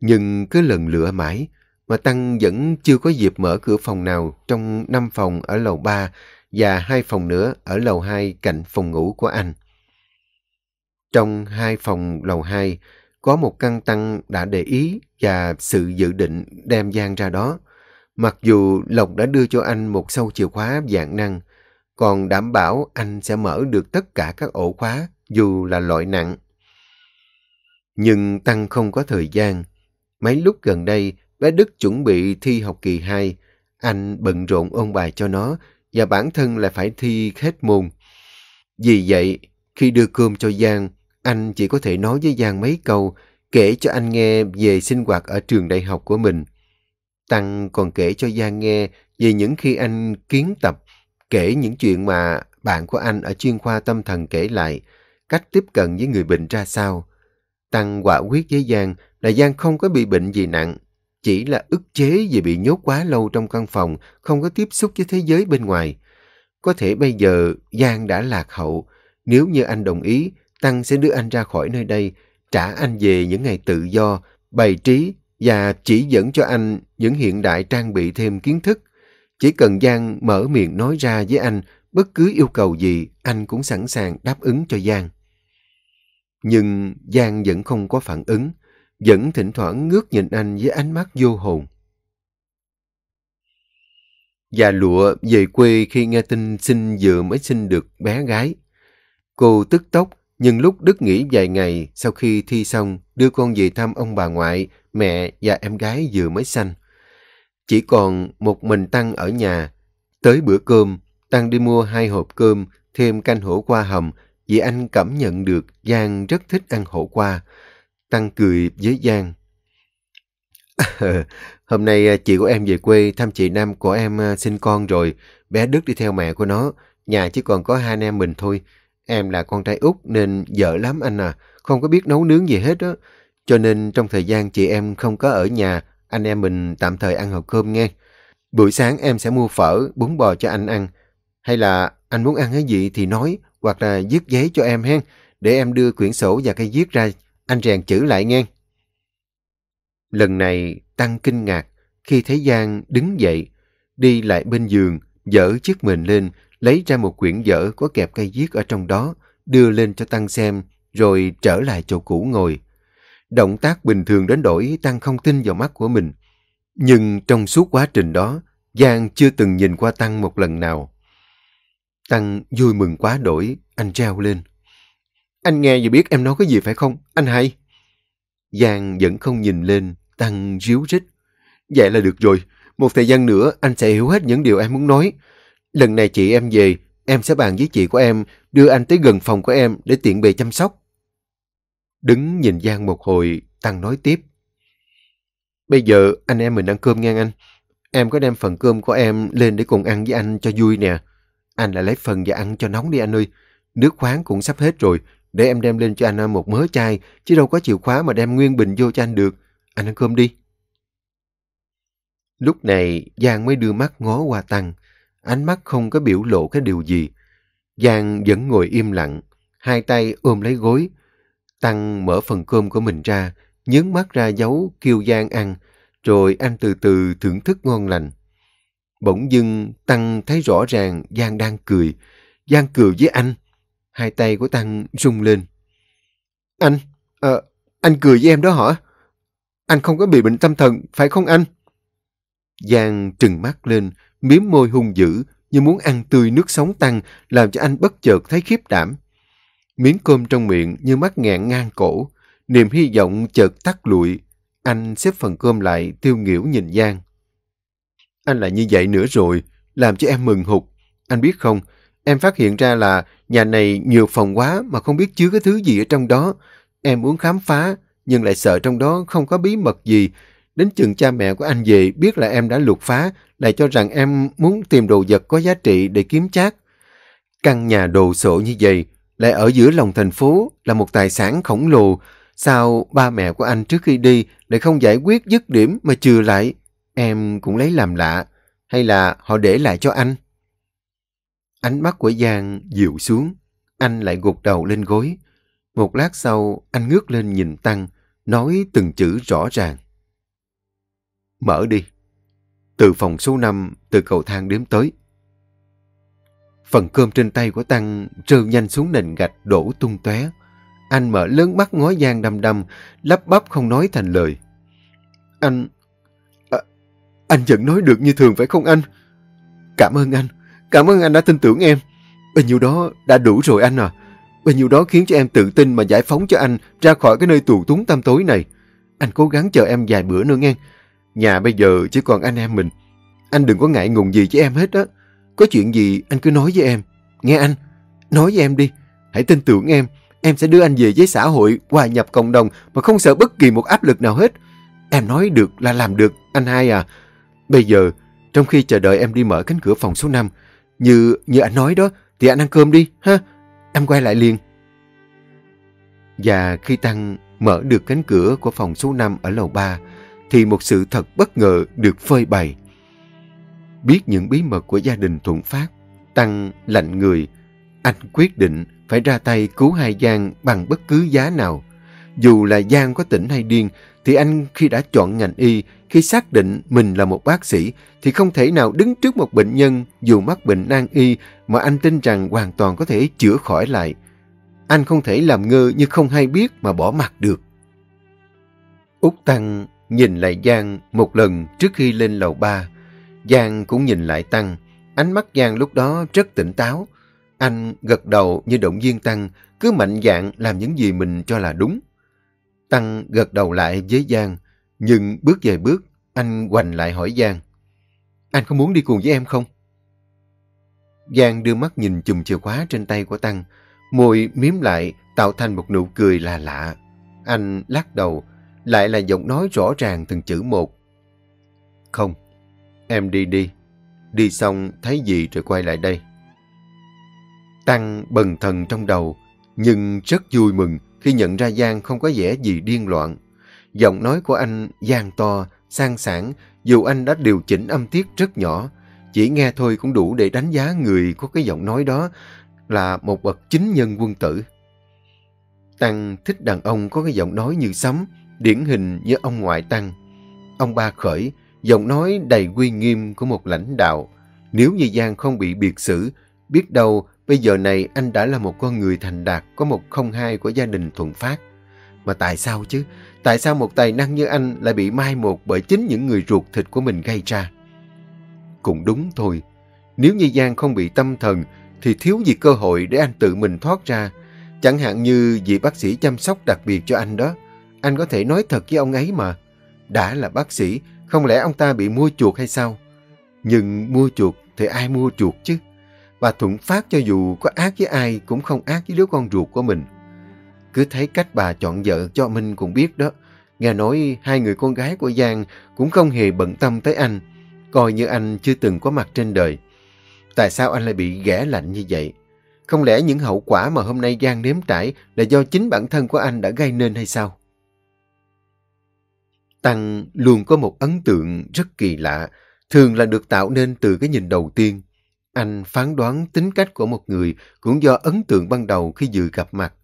nhưng cứ lần lựa mãi, mà Tăng vẫn chưa có dịp mở cửa phòng nào trong năm phòng ở lầu 3 và hai phòng nữa ở lầu 2 cạnh phòng ngủ của anh. Trong hai phòng lầu 2, có một căn Tăng đã để ý và sự dự định đem Giang ra đó. Mặc dù Lộc đã đưa cho anh một sâu chìa khóa dạng năng, còn đảm bảo anh sẽ mở được tất cả các ổ khóa dù là loại nặng. Nhưng Tăng không có thời gian. Mấy lúc gần đây, bé Đức chuẩn bị thi học kỳ 2. Anh bận rộn ôn bài cho nó và bản thân lại phải thi hết môn. Vì vậy, khi đưa cơm cho Giang, anh chỉ có thể nói với Giang mấy câu, kể cho anh nghe về sinh hoạt ở trường đại học của mình. Tăng còn kể cho Giang nghe về những khi anh kiến tập, kể những chuyện mà bạn của anh ở chuyên khoa tâm thần kể lại, cách tiếp cận với người bệnh ra sao. Tăng quả quyết với Giang là Giang không có bị bệnh gì nặng, chỉ là ức chế vì bị nhốt quá lâu trong căn phòng, không có tiếp xúc với thế giới bên ngoài. Có thể bây giờ Giang đã lạc hậu, nếu như anh đồng ý, Tăng sẽ đưa anh ra khỏi nơi đây, trả anh về những ngày tự do, bày trí và chỉ dẫn cho anh những hiện đại trang bị thêm kiến thức. Chỉ cần Giang mở miệng nói ra với anh bất cứ yêu cầu gì, anh cũng sẵn sàng đáp ứng cho Giang. Nhưng Giang vẫn không có phản ứng, vẫn thỉnh thoảng ngước nhìn anh với ánh mắt vô hồn. Già lụa về quê khi nghe tin sinh vừa mới sinh được bé gái. Cô tức tốc, nhưng lúc Đức nghỉ vài ngày sau khi thi xong đưa con về thăm ông bà ngoại, mẹ và em gái vừa mới sanh. Chỉ còn một mình Tăng ở nhà. Tới bữa cơm, Tăng đi mua hai hộp cơm, thêm canh hổ qua hầm vì anh cảm nhận được Giang rất thích ăn hổ qua. Tăng cười với Giang. hôm nay à, chị của em về quê thăm chị Nam của em à, sinh con rồi. Bé Đức đi theo mẹ của nó. Nhà chỉ còn có hai anh em mình thôi. Em là con trai út nên dở lắm anh à. Không có biết nấu nướng gì hết á. Cho nên trong thời gian chị em không có ở nhà, anh em mình tạm thời ăn hộp cơm nghe. Buổi sáng em sẽ mua phở, bún bò cho anh ăn. Hay là anh muốn ăn cái gì thì nói, hoặc là viết giấy cho em hen, để em đưa quyển sổ và cây viết ra, anh rèn chữ lại nghe. Lần này Tăng kinh ngạc khi thấy Giang đứng dậy, đi lại bên giường, dở chiếc mình lên, lấy ra một quyển vở có kẹp cây viết ở trong đó, đưa lên cho Tăng xem, rồi trở lại chỗ cũ ngồi. Động tác bình thường đến đổi Tăng không tin vào mắt của mình. Nhưng trong suốt quá trình đó, Giang chưa từng nhìn qua Tăng một lần nào. Tăng vui mừng quá đổi, anh treo lên. Anh nghe và biết em nói cái gì phải không? Anh hay. Giang vẫn không nhìn lên, Tăng ríu rít. Vậy là được rồi. Một thời gian nữa anh sẽ hiểu hết những điều em muốn nói. Lần này chị em về, em sẽ bàn với chị của em, đưa anh tới gần phòng của em để tiện bề chăm sóc. Đứng nhìn Giang một hồi, Tăng nói tiếp. Bây giờ anh em mình ăn cơm nghe anh. Em có đem phần cơm của em lên để cùng ăn với anh cho vui nè. Anh lại lấy phần và ăn cho nóng đi anh ơi. Nước khoáng cũng sắp hết rồi. Để em đem lên cho anh à, một mớ chai, chứ đâu có chìa khóa mà đem nguyên bình vô cho anh được. Anh ăn cơm đi. Lúc này, Giang mới đưa mắt ngó qua Tăng. Ánh mắt không có biểu lộ cái điều gì. Giang vẫn ngồi im lặng, hai tay ôm lấy gối. Tăng mở phần cơm của mình ra, nhướng mắt ra dấu kêu Giang ăn, rồi anh từ từ thưởng thức ngon lành. Bỗng dưng Tăng thấy rõ ràng Giang đang cười. Giang cười với anh. Hai tay của Tăng rung lên. Anh, à, anh cười với em đó hả? Anh không có bị bệnh tâm thần, phải không anh? Giang trừng mắt lên, miếm môi hung dữ như muốn ăn tươi nước sống tăng làm cho anh bất chợt thấy khiếp đảm. Miếng cơm trong miệng như mắt nghẹn ngang cổ, niềm hy vọng chợt tắt lụi. Anh xếp phần cơm lại tiêu nghỉu nhìn Giang. Anh lại như vậy nữa rồi, làm cho em mừng hụt. Anh biết không, em phát hiện ra là nhà này nhiều phòng quá mà không biết chứa cái thứ gì ở trong đó. Em muốn khám phá, nhưng lại sợ trong đó không có bí mật gì. Đến chừng cha mẹ của anh về biết là em đã lục phá, lại cho rằng em muốn tìm đồ vật có giá trị để kiếm chác. Căn nhà đồ sộ như vậy, lại ở giữa lòng thành phố là một tài sản khổng lồ. Sao ba mẹ của anh trước khi đi lại không giải quyết dứt điểm mà trừ lại? Em cũng lấy làm lạ. Hay là họ để lại cho anh? Ánh mắt của Giang dịu xuống. Anh lại gục đầu lên gối. Một lát sau, anh ngước lên nhìn Tăng, nói từng chữ rõ ràng. Mở đi. Từ phòng số 5, từ cầu thang đếm tới. Phần cơm trên tay của Tăng rơi nhanh xuống nền gạch đổ tung tóe. Anh mở lớn mắt ngó Giang đăm đăm, lắp bắp không nói thành lời. Anh... À, anh vẫn nói được như thường phải không anh? Cảm ơn anh. Cảm ơn anh đã tin tưởng em. Bao nhiêu đó đã đủ rồi anh à. Bao nhiêu đó khiến cho em tự tin mà giải phóng cho anh ra khỏi cái nơi tù túng tăm tối này. Anh cố gắng chờ em vài bữa nữa nghe. Nhà bây giờ chỉ còn anh em mình. Anh đừng có ngại ngùng gì với em hết á. Có chuyện gì anh cứ nói với em. Nghe anh, nói với em đi. Hãy tin tưởng em. Em sẽ đưa anh về với xã hội, hòa nhập cộng đồng mà không sợ bất kỳ một áp lực nào hết. Em nói được là làm được, anh hai à. Bây giờ, trong khi chờ đợi em đi mở cánh cửa phòng số 5, như như anh nói đó, thì anh ăn cơm đi, ha. Em quay lại liền. Và khi Tăng mở được cánh cửa của phòng số 5 ở lầu 3, thì một sự thật bất ngờ được phơi bày. Biết những bí mật của gia đình Thuận Phát, Tăng lạnh người, anh quyết định phải ra tay cứu hai Giang bằng bất cứ giá nào. Dù là Giang có tỉnh hay điên, thì anh khi đã chọn ngành y, khi xác định mình là một bác sĩ, thì không thể nào đứng trước một bệnh nhân dù mắc bệnh nan y mà anh tin rằng hoàn toàn có thể chữa khỏi lại. Anh không thể làm ngơ như không hay biết mà bỏ mặt được. Úc Tăng nhìn lại Giang một lần trước khi lên lầu ba. Giang cũng nhìn lại Tăng. Ánh mắt Giang lúc đó rất tỉnh táo. Anh gật đầu như động viên Tăng, cứ mạnh dạn làm những gì mình cho là đúng. Tăng gật đầu lại với Giang, nhưng bước về bước, anh hoành lại hỏi Giang. Anh có muốn đi cùng với em không? Giang đưa mắt nhìn chùm chìa khóa trên tay của Tăng, môi miếm lại tạo thành một nụ cười là lạ. Anh lắc đầu, lại là giọng nói rõ ràng từng chữ một. Không, em đi đi. Đi xong thấy gì rồi quay lại đây. Tăng bần thần trong đầu, nhưng rất vui mừng khi nhận ra Giang không có vẻ gì điên loạn. Giọng nói của anh Giang to, sang sảng, dù anh đã điều chỉnh âm tiết rất nhỏ, chỉ nghe thôi cũng đủ để đánh giá người có cái giọng nói đó là một bậc chính nhân quân tử. Tăng thích đàn ông có cái giọng nói như sấm, điển hình như ông ngoại Tăng. Ông ba khởi, giọng nói đầy uy nghiêm của một lãnh đạo. Nếu như Giang không bị biệt xử, biết đâu bây giờ này anh đã là một con người thành đạt, có một không hai của gia đình thuận phát. Mà tại sao chứ? Tại sao một tài năng như anh lại bị mai một bởi chính những người ruột thịt của mình gây ra? Cũng đúng thôi. Nếu như Giang không bị tâm thần, thì thiếu gì cơ hội để anh tự mình thoát ra. Chẳng hạn như vị bác sĩ chăm sóc đặc biệt cho anh đó. Anh có thể nói thật với ông ấy mà. Đã là bác sĩ, không lẽ ông ta bị mua chuột hay sao? Nhưng mua chuột thì ai mua chuột chứ? Bà Thuận Phát cho dù có ác với ai cũng không ác với đứa con ruột của mình. Cứ thấy cách bà chọn vợ cho Minh cũng biết đó. Nghe nói hai người con gái của Giang cũng không hề bận tâm tới anh, coi như anh chưa từng có mặt trên đời. Tại sao anh lại bị ghẻ lạnh như vậy? Không lẽ những hậu quả mà hôm nay Giang nếm trải là do chính bản thân của anh đã gây nên hay sao? Tăng luôn có một ấn tượng rất kỳ lạ, thường là được tạo nên từ cái nhìn đầu tiên. Anh phán đoán tính cách của một người cũng do ấn tượng ban đầu khi vừa gặp mặt.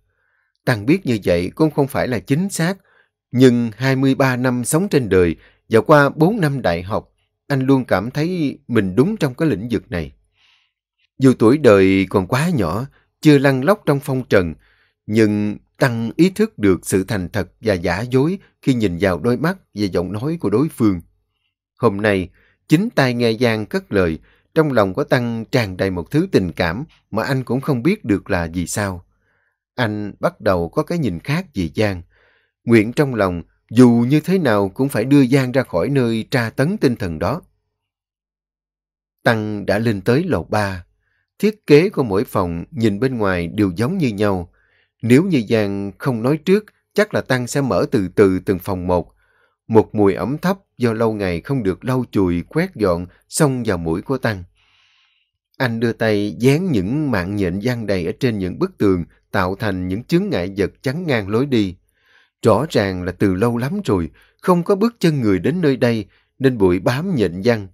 Tăng biết như vậy cũng không phải là chính xác, nhưng 23 năm sống trên đời và qua 4 năm đại học, anh luôn cảm thấy mình đúng trong cái lĩnh vực này. Dù tuổi đời còn quá nhỏ, chưa lăn lóc trong phong trần, nhưng Tăng ý thức được sự thành thật và giả dối khi nhìn vào đôi mắt và giọng nói của đối phương. Hôm nay, Chính tai nghe Giang cất lời, trong lòng có Tăng tràn đầy một thứ tình cảm mà anh cũng không biết được là gì sao. Anh bắt đầu có cái nhìn khác về Giang. Nguyện trong lòng, dù như thế nào cũng phải đưa Giang ra khỏi nơi tra tấn tinh thần đó. Tăng đã lên tới lầu ba. Thiết kế của mỗi phòng nhìn bên ngoài đều giống như nhau. Nếu như Giang không nói trước, chắc là Tăng sẽ mở từ từ từng phòng một. Một mùi ẩm thấp do lâu ngày không được lau chùi, quét dọn, xông vào mũi của Tăng. Anh đưa tay dán những mạng nhện gian đầy ở trên những bức tường, tạo thành những chướng ngại vật chắn ngang lối đi. Rõ ràng là từ lâu lắm rồi, không có bước chân người đến nơi đây, nên bụi bám nhện giăng.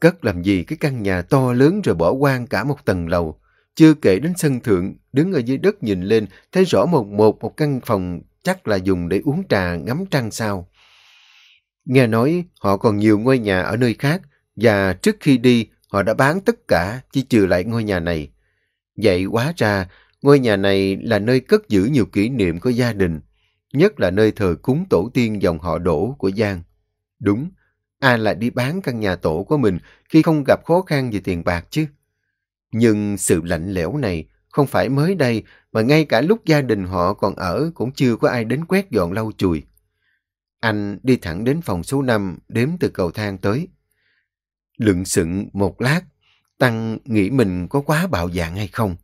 Cất làm gì cái căn nhà to lớn rồi bỏ hoang cả một tầng lầu. Chưa kể đến sân thượng, đứng ở dưới đất nhìn lên, thấy rõ một một một căn phòng chắc là dùng để uống trà ngắm trăng sao. Nghe nói họ còn nhiều ngôi nhà ở nơi khác, và trước khi đi họ đã bán tất cả chỉ trừ lại ngôi nhà này. Vậy quá ra, ngôi nhà này là nơi cất giữ nhiều kỷ niệm của gia đình, nhất là nơi thờ cúng tổ tiên dòng họ đổ của Giang. Đúng, a lại đi bán căn nhà tổ của mình khi không gặp khó khăn về tiền bạc chứ? Nhưng sự lạnh lẽo này không phải mới đây mà ngay cả lúc gia đình họ còn ở cũng chưa có ai đến quét dọn lau chùi. Anh đi thẳng đến phòng số 5 đếm từ cầu thang tới. Lựng sững một lát, Tăng nghĩ mình có quá bạo dạn hay không.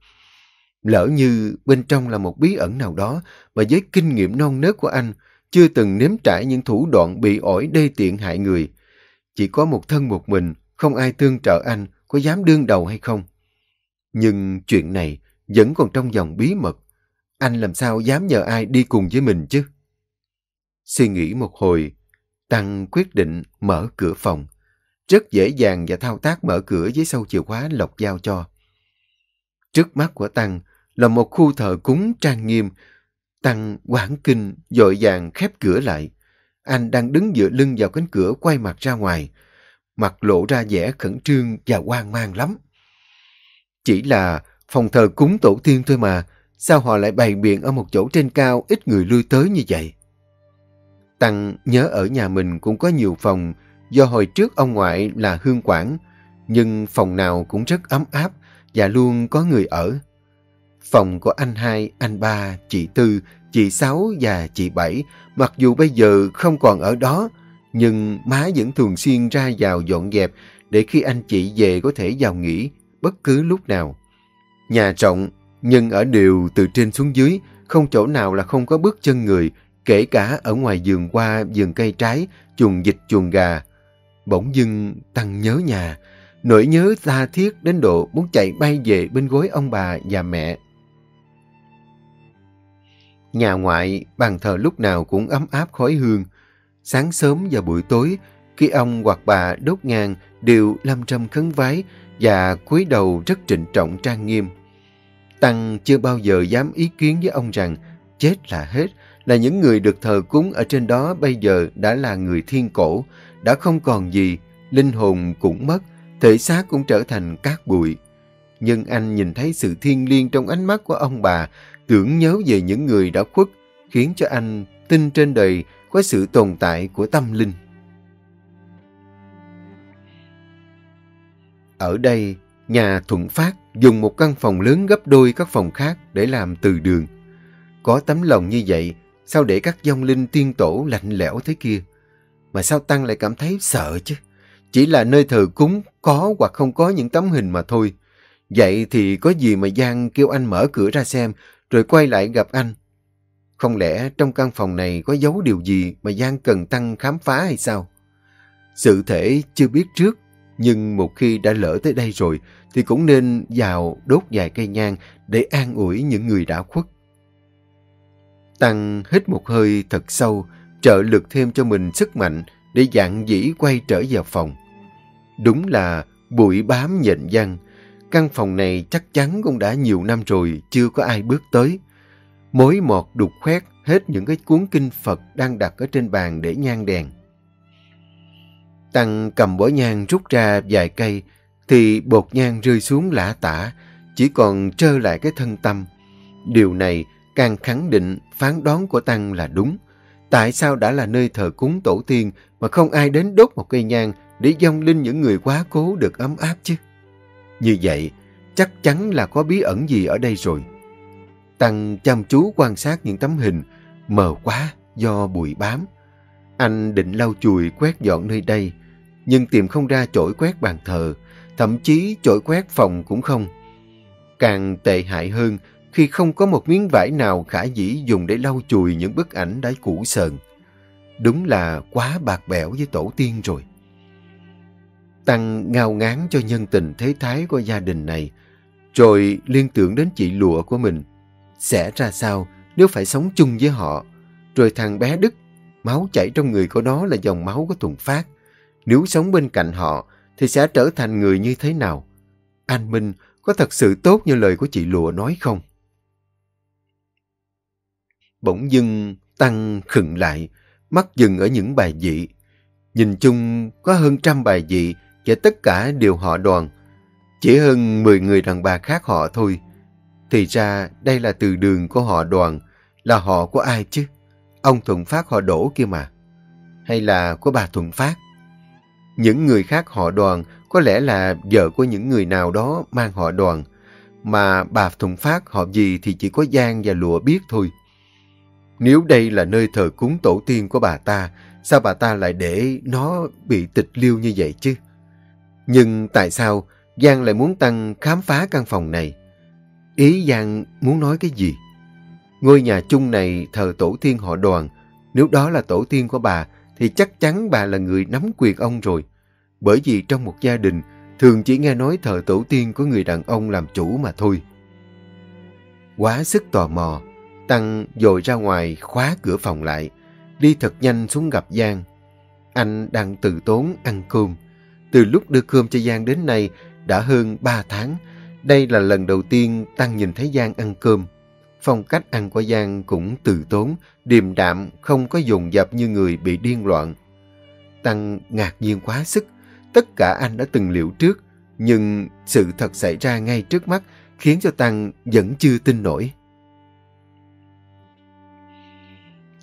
Lỡ như bên trong là một bí ẩn nào đó mà với kinh nghiệm non nớt của anh chưa từng nếm trải những thủ đoạn bị ổi đê tiện hại người. Chỉ có một thân một mình, không ai tương trợ anh, có dám đương đầu hay không? Nhưng chuyện này vẫn còn trong dòng bí mật. Anh làm sao dám nhờ ai đi cùng với mình chứ? Suy nghĩ một hồi, Tăng quyết định mở cửa phòng. Rất dễ dàng và thao tác mở cửa với sâu chìa khóa lọc giao cho. Trước mắt của Tăng là một khu thờ cúng trang nghiêm. Tăng quảng kinh, dội vàng khép cửa lại. Anh đang đứng dựa lưng vào cánh cửa quay mặt ra ngoài. Mặt lộ ra vẻ khẩn trương và hoang mang lắm. Chỉ là phòng thờ cúng tổ tiên thôi mà, sao họ lại bày biện ở một chỗ trên cao ít người lui tới như vậy? Tăng nhớ ở nhà mình cũng có nhiều phòng, do hồi trước ông ngoại là hương quản, nhưng phòng nào cũng rất ấm áp và luôn có người ở. Phòng của anh hai, anh ba, chị Tư, chị Sáu và chị Bảy, mặc dù bây giờ không còn ở đó, nhưng má vẫn thường xuyên ra vào dọn dẹp để khi anh chị về có thể vào nghỉ bất cứ lúc nào. Nhà rộng, nhưng ở đều từ trên xuống dưới, không chỗ nào là không có bước chân người, kể cả ở ngoài vườn qua vườn cây trái, chuồng dịch chuồng gà. Bỗng dưng Tăng nhớ nhà, nỗi nhớ tha thiết đến độ muốn chạy bay về bên gối ông bà và mẹ. Nhà ngoại, bàn thờ lúc nào cũng ấm áp khói hương. Sáng sớm và buổi tối, khi ông hoặc bà đốt ngang đều lâm trâm khấn vái và cúi đầu rất trịnh trọng trang nghiêm. Tăng chưa bao giờ dám ý kiến với ông rằng chết là hết, là những người được thờ cúng ở trên đó bây giờ đã là người thiên cổ, đã không còn gì, linh hồn cũng mất, thể xác cũng trở thành cát bụi. Nhưng anh nhìn thấy sự thiên liêng trong ánh mắt của ông bà, tưởng nhớ về những người đã khuất, khiến cho anh tin trên đời có sự tồn tại của tâm linh. Ở đây, nhà Thuận Phát dùng một căn phòng lớn gấp đôi các phòng khác để làm từ đường. Có tấm lòng như vậy, sao để các dông linh tiên tổ lạnh lẽo thế kia? Mà sao Tăng lại cảm thấy sợ chứ? Chỉ là nơi thờ cúng có hoặc không có những tấm hình mà thôi. Vậy thì có gì mà Giang kêu anh mở cửa ra xem, rồi quay lại gặp anh. Không lẽ trong căn phòng này có giấu điều gì mà Giang cần Tăng khám phá hay sao? Sự thể chưa biết trước, nhưng một khi đã lỡ tới đây rồi thì cũng nên vào đốt vài cây nhang để an ủi những người đã khuất. Tăng hít một hơi thật sâu, trợ lực thêm cho mình sức mạnh để dạng dĩ quay trở vào phòng. Đúng là bụi bám nhện văn. Căn phòng này chắc chắn cũng đã nhiều năm rồi chưa có ai bước tới. Mối mọt đục khoét hết những cái cuốn kinh Phật đang đặt ở trên bàn để nhang đèn. Tăng cầm bó nhang rút ra vài cây thì bột nhang rơi xuống lã tả, chỉ còn trơ lại cái thân tâm. Điều này càng khẳng định phán đoán của Tăng là đúng. Tại sao đã là nơi thờ cúng tổ tiên mà không ai đến đốt một cây nhang để dâng linh những người quá cố được ấm áp chứ. Như vậy, chắc chắn là có bí ẩn gì ở đây rồi. Tăng chăm chú quan sát những tấm hình mờ quá do bụi bám. Anh định lau chùi quét dọn nơi đây, nhưng tìm không ra chổi quét bàn thờ, thậm chí chổi quét phòng cũng không. Càng tệ hại hơn khi không có một miếng vải nào khả dĩ dùng để lau chùi những bức ảnh đã cũ sờn. Đúng là quá bạc bẽo với tổ tiên rồi. Tăng ngao ngán cho nhân tình thế thái của gia đình này, rồi liên tưởng đến chị lụa của mình. Sẽ ra sao nếu phải sống chung với họ? Rồi thằng bé Đức, máu chảy trong người của nó là dòng máu của Tùng Phát. Nếu sống bên cạnh họ, thì sẽ trở thành người như thế nào? Anh Minh có thật sự tốt như lời của chị lụa nói không? Bỗng dưng Tăng khựng lại, mắt dừng ở những bài dị. Nhìn chung có hơn trăm bài dị và tất cả đều họ đoàn. Chỉ hơn 10 người đàn bà khác họ thôi. Thì ra đây là từ đường của họ đoàn, là họ của ai chứ? Ông Thuận Phát họ đổ kia mà. Hay là của bà Thuận Phát? Những người khác họ đoàn có lẽ là vợ của những người nào đó mang họ đoàn. Mà bà Thuận Phát họ gì thì chỉ có Giang và Lụa biết thôi. Nếu đây là nơi thờ cúng tổ tiên của bà ta, sao bà ta lại để nó bị tịch liêu như vậy chứ? Nhưng tại sao Giang lại muốn Tăng khám phá căn phòng này? Ý Giang muốn nói cái gì? Ngôi nhà chung này thờ tổ tiên họ đoàn. Nếu đó là tổ tiên của bà, thì chắc chắn bà là người nắm quyền ông rồi. Bởi vì trong một gia đình, thường chỉ nghe nói thờ tổ tiên của người đàn ông làm chủ mà thôi. Quá sức tò mò, Tăng dội ra ngoài khóa cửa phòng lại, đi thật nhanh xuống gặp Giang. Anh đang từ tốn ăn cơm. Từ lúc đưa cơm cho Giang đến nay đã hơn 3 tháng. Đây là lần đầu tiên Tăng nhìn thấy Giang ăn cơm. Phong cách ăn của Giang cũng từ tốn, điềm đạm, không có dùng dập như người bị điên loạn. Tăng ngạc nhiên quá sức. Tất cả anh đã từng liệu trước, nhưng sự thật xảy ra ngay trước mắt khiến cho Tăng vẫn chưa tin nổi.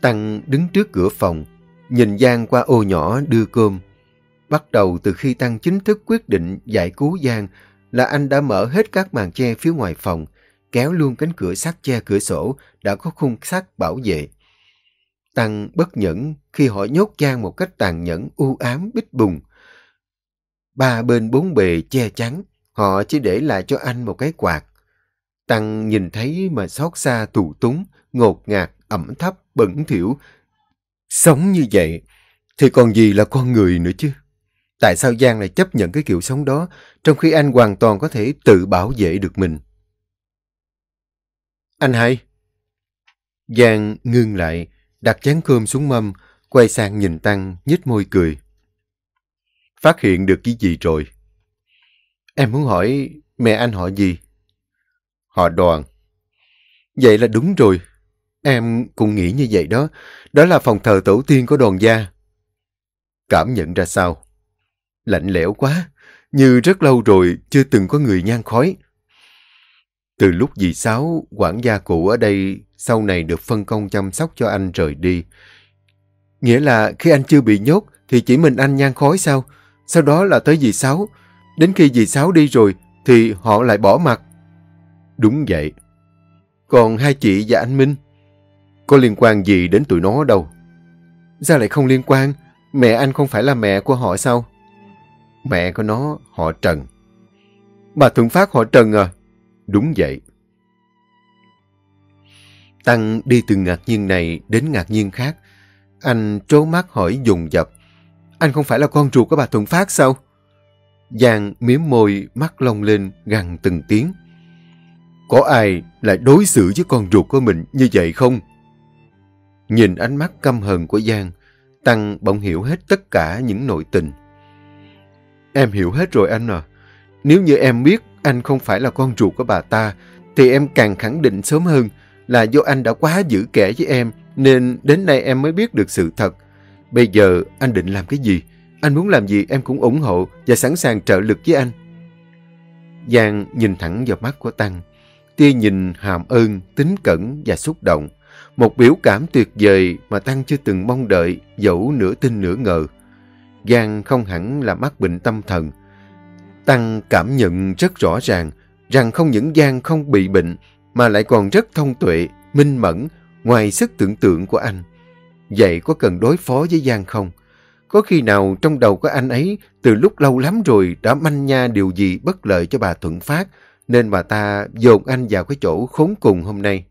Tăng đứng trước cửa phòng, nhìn Giang qua ô nhỏ đưa cơm. Bắt đầu từ khi Tăng chính thức quyết định giải cứu Giang là anh đã mở hết các màn che phía ngoài phòng, kéo luôn cánh cửa sắt che cửa sổ đã có khung sắt bảo vệ. Tăng bất nhẫn khi họ nhốt Giang một cách tàn nhẫn u ám bích bùng. Ba bên bốn bề che chắn, họ chỉ để lại cho anh một cái quạt. Tăng nhìn thấy mà xót xa tù túng, ngột ngạt, ẩm thấp, bẩn thỉu. Sống như vậy, thì còn gì là con người nữa chứ? Tại sao Giang lại chấp nhận cái kiểu sống đó, trong khi anh hoàn toàn có thể tự bảo vệ được mình? Anh hai. Giang ngưng lại, đặt chén cơm xuống mâm, quay sang nhìn Tăng, nhếch môi cười. Phát hiện được cái gì rồi? Em muốn hỏi mẹ anh họ gì? Họ đoàn. Vậy là đúng rồi. Em cũng nghĩ như vậy đó. Đó là phòng thờ tổ tiên của đoàn gia. Cảm nhận ra sao? Lạnh lẽo quá, như rất lâu rồi chưa từng có người nhan khói. Từ lúc dì Sáu, quản gia cũ ở đây, sau này được phân công chăm sóc cho anh rời đi. Nghĩa là khi anh chưa bị nhốt, thì chỉ mình anh nhan khói sao? Sau đó là tới dì Sáu. Đến khi dì Sáu đi rồi, thì họ lại bỏ mặt. Đúng vậy. Còn hai chị và anh Minh? Có liên quan gì đến tụi nó đâu. Sao lại không liên quan? Mẹ anh không phải là mẹ của họ sao? Mẹ của nó họ Trần. Bà Thuận Phát họ Trần à? Đúng vậy. Tăng đi từ ngạc nhiên này đến ngạc nhiên khác. Anh trố mắt hỏi dùng dập. Anh không phải là con ruột của bà Thuận Phát sao? Giang miếm môi, mắt lông lên, gằn từng tiếng. Có ai lại đối xử với con ruột của mình như vậy không? Nhìn ánh mắt căm hờn của Giang, Tăng bỗng hiểu hết tất cả những nội tình. Em hiểu hết rồi anh à. Nếu như em biết anh không phải là con ruột của bà ta, thì em càng khẳng định sớm hơn là do anh đã quá giữ kẻ với em, nên đến nay em mới biết được sự thật. Bây giờ anh định làm cái gì? Anh muốn làm gì em cũng ủng hộ và sẵn sàng trợ lực với anh. Giang nhìn thẳng vào mắt của Tăng, tia nhìn hàm ơn, tính cẩn và xúc động. Một biểu cảm tuyệt vời mà Tăng chưa từng mong đợi, dẫu nửa tin nửa ngờ. Giang không hẳn là mắc bệnh tâm thần. Tăng cảm nhận rất rõ ràng rằng không những Giang không bị bệnh mà lại còn rất thông tuệ, minh mẫn, ngoài sức tưởng tượng của anh. Vậy có cần đối phó với Giang không? Có khi nào trong đầu của anh ấy từ lúc lâu lắm rồi đã manh nha điều gì bất lợi cho bà Thuận Phát nên bà ta dồn anh vào cái chỗ khốn cùng hôm nay?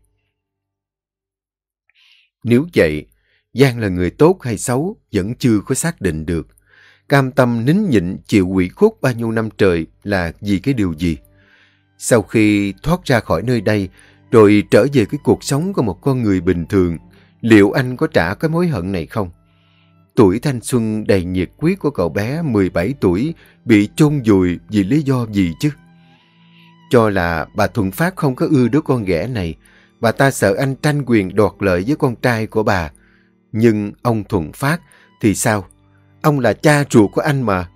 Nếu vậy, Giang là người tốt hay xấu vẫn chưa có xác định được. Cam tâm nín nhịn chịu quỷ khúc bao nhiêu năm trời là vì cái điều gì? Sau khi thoát ra khỏi nơi đây, rồi trở về cái cuộc sống của một con người bình thường, liệu anh có trả cái mối hận này không? Tuổi thanh xuân đầy nhiệt quyết của cậu bé 17 tuổi bị chôn vùi vì lý do gì chứ? Cho là bà Thuận Phát không có ưa đứa con ghẻ này, bà ta sợ anh tranh quyền đoạt lợi với con trai của bà. Nhưng ông Thuận Phát thì sao? Ông là cha ruột của anh mà.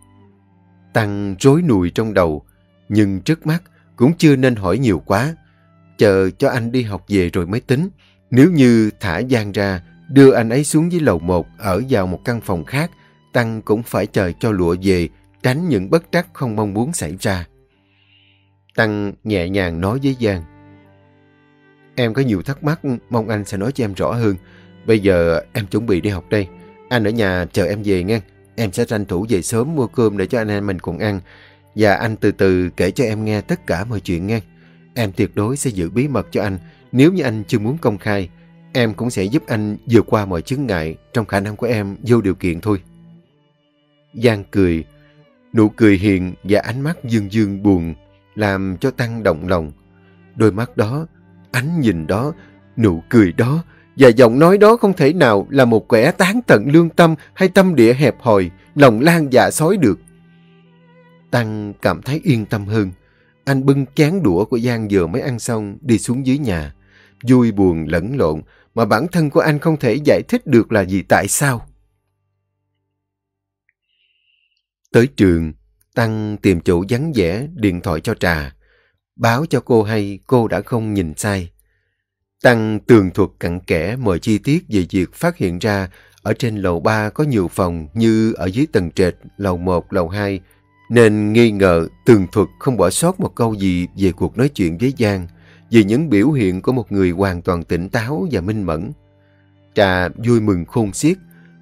Tăng rối nùi trong đầu, nhưng trước mắt cũng chưa nên hỏi nhiều quá. Chờ cho anh đi học về rồi mới tính. Nếu như thả Giang ra, đưa anh ấy xuống dưới lầu một ở vào một căn phòng khác, Tăng cũng phải chờ cho lụa về, tránh những bất trắc không mong muốn xảy ra. Tăng nhẹ nhàng nói với Giang. Em có nhiều thắc mắc, mong anh sẽ nói cho em rõ hơn. Bây giờ em chuẩn bị đi học đây. Anh ở nhà chờ em về nghe. Em sẽ tranh thủ về sớm mua cơm để cho anh em mình cùng ăn. Và anh từ từ kể cho em nghe tất cả mọi chuyện nghe. Em tuyệt đối sẽ giữ bí mật cho anh. Nếu như anh chưa muốn công khai, em cũng sẽ giúp anh vượt qua mọi chứng ngại trong khả năng của em vô điều kiện thôi. Giang cười, nụ cười hiền và ánh mắt dương dương buồn làm cho Tăng động lòng. Đôi mắt đó, ánh nhìn đó, nụ cười đó và giọng nói đó không thể nào là một kẻ tán tận lương tâm hay tâm địa hẹp hòi, lòng lan dạ sói được. Tăng cảm thấy yên tâm hơn. Anh bưng chén đũa của Giang vừa mới ăn xong đi xuống dưới nhà. Vui buồn lẫn lộn mà bản thân của anh không thể giải thích được là gì tại sao. Tới trường, Tăng tìm chỗ vắng vẻ điện thoại cho Trà. Báo cho cô hay cô đã không nhìn sai. Tăng tường thuật cặn kẽ mọi chi tiết về việc phát hiện ra ở trên lầu 3 có nhiều phòng như ở dưới tầng trệt, lầu 1, lầu 2, nên nghi ngờ tường thuật không bỏ sót một câu gì về cuộc nói chuyện với Giang, về những biểu hiện của một người hoàn toàn tỉnh táo và minh mẫn. Trà vui mừng khôn xiết,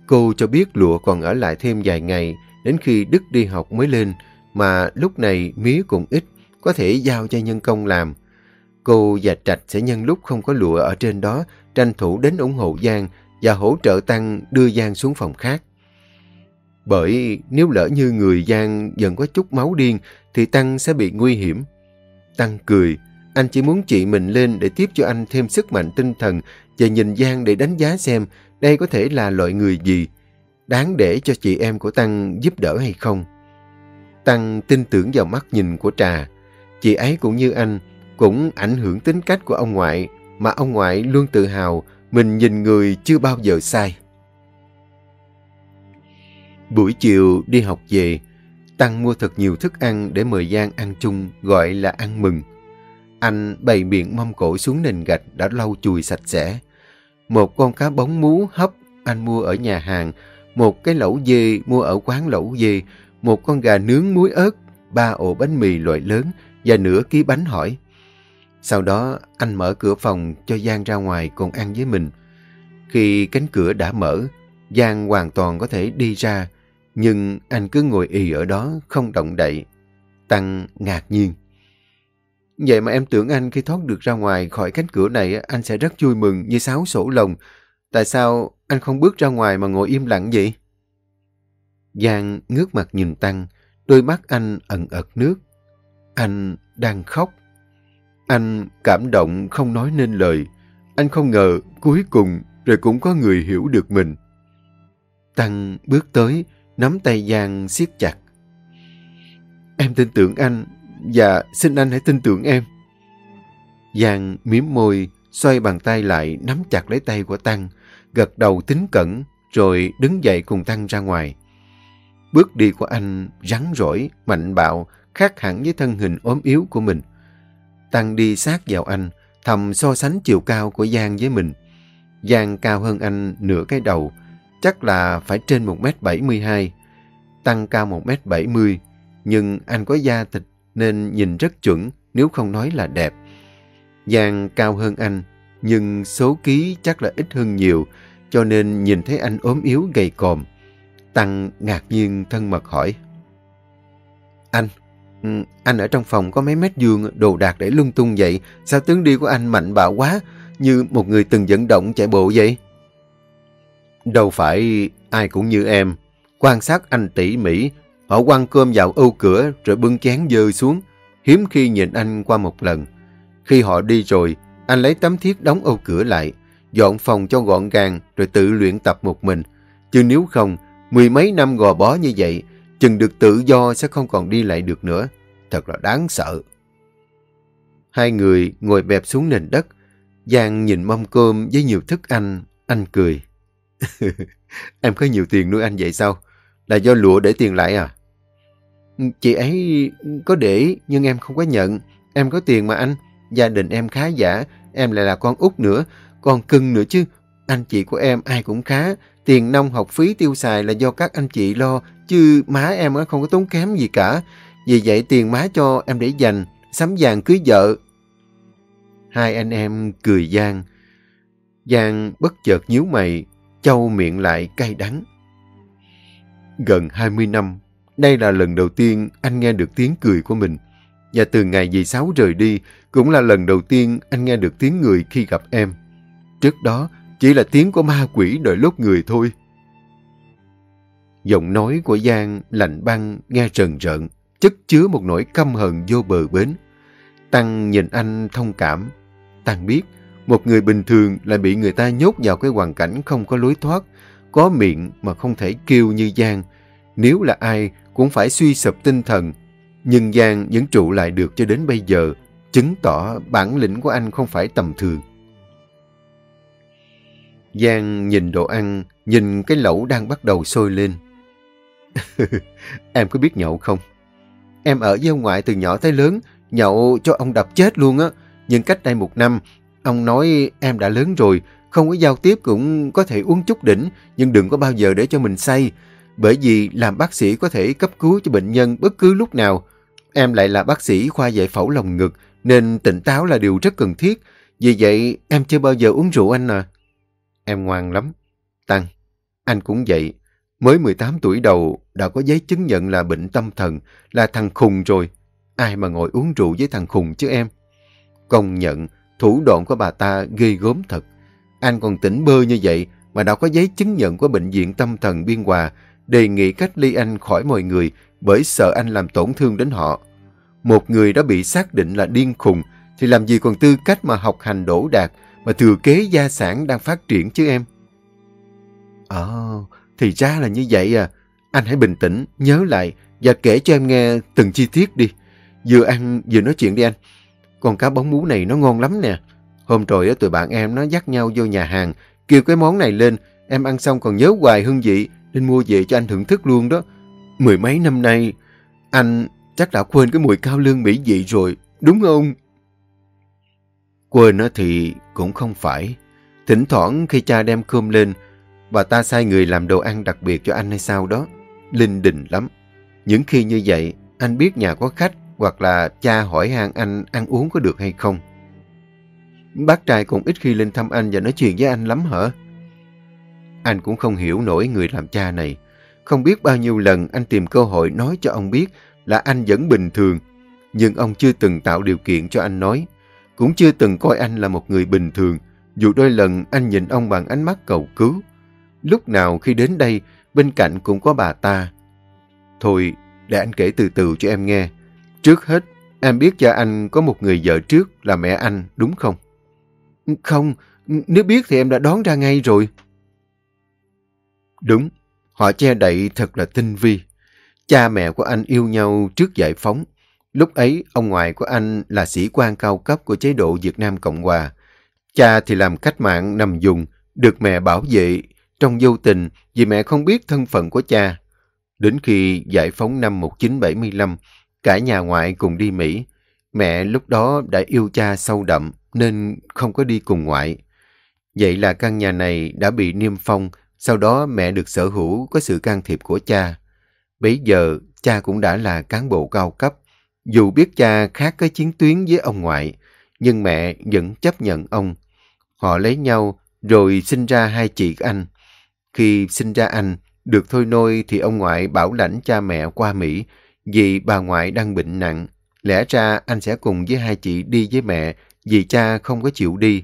cô cho biết lụa còn ở lại thêm vài ngày đến khi Đức đi học mới lên, mà lúc này mía cũng ít, có thể giao cho nhân công làm. Cô và Trạch sẽ nhân lúc không có lụa ở trên đó, tranh thủ đến ủng hộ Giang và hỗ trợ Tăng đưa Giang xuống phòng khác. Bởi nếu lỡ như người Giang dần có chút máu điên thì Tăng sẽ bị nguy hiểm. Tăng cười, anh chỉ muốn chị mình lên để tiếp cho anh thêm sức mạnh tinh thần và nhìn Giang để đánh giá xem đây có thể là loại người gì, đáng để cho chị em của Tăng giúp đỡ hay không. Tăng tin tưởng vào mắt nhìn của Trà. Chị ấy cũng như anh, cũng ảnh hưởng tính cách của ông ngoại, mà ông ngoại luôn tự hào mình nhìn người chưa bao giờ sai. Buổi chiều đi học về, Tăng mua thật nhiều thức ăn để mời Giang ăn chung, gọi là ăn mừng. Anh bày miệng mâm cổ xuống nền gạch đã lau chùi sạch sẽ. Một con cá bóng mú hấp anh mua ở nhà hàng, một cái lẩu dê mua ở quán lẩu dê, một con gà nướng muối ớt, ba ổ bánh mì loại lớn và nửa ký bánh hỏi. Sau đó anh mở cửa phòng cho Giang ra ngoài cùng ăn với mình. Khi cánh cửa đã mở, Giang hoàn toàn có thể đi ra, nhưng anh cứ ngồi ì ở đó không động đậy. Tăng ngạc nhiên. Vậy mà em tưởng anh khi thoát được ra ngoài khỏi cánh cửa này anh sẽ rất vui mừng như sáo sổ lồng. Tại sao anh không bước ra ngoài mà ngồi im lặng vậy? Giang ngước mặt nhìn Tăng, đôi mắt anh ẩn ật nước. Anh đang khóc. Anh cảm động không nói nên lời. Anh không ngờ cuối cùng rồi cũng có người hiểu được mình. Tăng bước tới, nắm tay Giang siết chặt. Em tin tưởng anh và xin anh hãy tin tưởng em. Giang miếm môi, xoay bàn tay lại nắm chặt lấy tay của Tăng, gật đầu tính cẩn rồi đứng dậy cùng Tăng ra ngoài. Bước đi của anh rắn rỏi, mạnh bạo, khác hẳn với thân hình ốm yếu của mình. Tăng đi sát vào anh, thầm so sánh chiều cao của Giang với mình. Giang cao hơn anh nửa cái đầu, chắc là phải trên 1m72. Tăng cao 1m70, nhưng anh có da thịt nên nhìn rất chuẩn nếu không nói là đẹp. Giang cao hơn anh, nhưng số ký chắc là ít hơn nhiều, cho nên nhìn thấy anh ốm yếu gầy còm. Tăng ngạc nhiên thân mật hỏi. Anh, Ừ, anh ở trong phòng có mấy mét giường đồ đạc để lung tung vậy, sao tướng đi của anh mạnh bạo quá, như một người từng vận động chạy bộ vậy? Đâu phải ai cũng như em. Quan sát anh tỉ mỉ, họ quăng cơm vào âu cửa rồi bưng chén dơ xuống, hiếm khi nhìn anh qua một lần. Khi họ đi rồi, anh lấy tấm thiết đóng âu cửa lại, dọn phòng cho gọn gàng rồi tự luyện tập một mình. Chứ nếu không, mười mấy năm gò bó như vậy, chừng được tự do sẽ không còn đi lại được nữa. Thật là đáng sợ. Hai người ngồi bẹp xuống nền đất. Giang nhìn mâm cơm với nhiều thức ăn, anh cười. em có nhiều tiền nuôi anh vậy sao? Là do lụa để tiền lại à? Chị ấy có để nhưng em không có nhận. Em có tiền mà anh. Gia đình em khá giả. Em lại là con út nữa. Còn cưng nữa chứ. Anh chị của em ai cũng khá. Tiền nông học phí tiêu xài là do các anh chị lo. Chứ má em không có tốn kém gì cả. Vì vậy tiền má cho em để dành. Sắm vàng cưới vợ. Hai anh em cười gian. Giang bất chợt nhíu mày, châu miệng lại cay đắng. Gần 20 năm, đây là lần đầu tiên anh nghe được tiếng cười của mình. Và từ ngày dì Sáu rời đi, cũng là lần đầu tiên anh nghe được tiếng người khi gặp em. Trước đó, chỉ là tiếng của ma quỷ đợi lúc người thôi. Giọng nói của Giang lạnh băng, nghe trần rợn, chất chứa một nỗi căm hận vô bờ bến. Tăng nhìn anh thông cảm. Tăng biết, một người bình thường lại bị người ta nhốt vào cái hoàn cảnh không có lối thoát, có miệng mà không thể kêu như Giang. Nếu là ai cũng phải suy sụp tinh thần. Nhưng Giang vẫn trụ lại được cho đến bây giờ, chứng tỏ bản lĩnh của anh không phải tầm thường. Giang nhìn đồ ăn, nhìn cái lẩu đang bắt đầu sôi lên. em có biết nhậu không? Em ở với ông ngoại từ nhỏ tới lớn, nhậu cho ông đập chết luôn á. Nhưng cách đây một năm, ông nói em đã lớn rồi, không có giao tiếp cũng có thể uống chút đỉnh, nhưng đừng có bao giờ để cho mình say. Bởi vì làm bác sĩ có thể cấp cứu cho bệnh nhân bất cứ lúc nào. Em lại là bác sĩ khoa giải phẫu lòng ngực, nên tỉnh táo là điều rất cần thiết. Vì vậy, em chưa bao giờ uống rượu anh à. Em ngoan lắm. Tăng, anh cũng vậy. Mới 18 tuổi đầu đã có giấy chứng nhận là bệnh tâm thần, là thằng khùng rồi. Ai mà ngồi uống rượu với thằng khùng chứ em? Công nhận, thủ đoạn của bà ta ghê gớm thật. Anh còn tỉnh bơ như vậy mà đã có giấy chứng nhận của bệnh viện tâm thần Biên Hòa đề nghị cách ly anh khỏi mọi người bởi sợ anh làm tổn thương đến họ. Một người đã bị xác định là điên khùng thì làm gì còn tư cách mà học hành đổ đạt mà thừa kế gia sản đang phát triển chứ em. Ồ, oh, thì ra là như vậy à. Anh hãy bình tĩnh, nhớ lại và kể cho em nghe từng chi tiết đi. Vừa ăn vừa nói chuyện đi anh. Con cá bóng mú này nó ngon lắm nè. Hôm rồi tụi bạn em nó dắt nhau vô nhà hàng, kêu cái món này lên. Em ăn xong còn nhớ hoài hương vị, nên mua về cho anh thưởng thức luôn đó. Mười mấy năm nay, anh chắc đã quên cái mùi cao lương mỹ vị rồi, đúng không? Quên nó thì cũng không phải. Thỉnh thoảng khi cha đem cơm lên, bà ta sai người làm đồ ăn đặc biệt cho anh hay sao đó. Linh đình lắm. Những khi như vậy, anh biết nhà có khách hoặc là cha hỏi han anh ăn uống có được hay không. Bác trai cũng ít khi lên thăm anh và nói chuyện với anh lắm hả? Anh cũng không hiểu nổi người làm cha này. Không biết bao nhiêu lần anh tìm cơ hội nói cho ông biết là anh vẫn bình thường, nhưng ông chưa từng tạo điều kiện cho anh nói. Cũng chưa từng coi anh là một người bình thường, dù đôi lần anh nhìn ông bằng ánh mắt cầu cứu. Lúc nào khi đến đây, bên cạnh cũng có bà ta. Thôi, để anh kể từ từ cho em nghe. Trước hết, em biết cha anh có một người vợ trước là mẹ anh, đúng không? Không, nếu biết thì em đã đoán ra ngay rồi. Đúng, họ che đậy thật là tinh vi. Cha mẹ của anh yêu nhau trước giải phóng. Lúc ấy, ông ngoại của anh là sĩ quan cao cấp của chế độ Việt Nam Cộng Hòa. Cha thì làm cách mạng nằm dùng, được mẹ bảo vệ trong vô tình vì mẹ không biết thân phận của cha. Đến khi giải phóng năm 1975, cả nhà ngoại cùng đi Mỹ. Mẹ lúc đó đã yêu cha sâu đậm nên không có đi cùng ngoại. Vậy là căn nhà này đã bị niêm phong sau đó mẹ được sở hữu có sự can thiệp của cha. Bấy giờ, cha cũng đã là cán bộ cao cấp. Dù biết cha khác cái chiến tuyến với ông ngoại, nhưng mẹ vẫn chấp nhận ông. Họ lấy nhau, rồi sinh ra hai chị anh. Khi sinh ra anh, được thôi nôi thì ông ngoại bảo lãnh cha mẹ qua Mỹ, vì bà ngoại đang bệnh nặng. Lẽ ra anh sẽ cùng với hai chị đi với mẹ, vì cha không có chịu đi.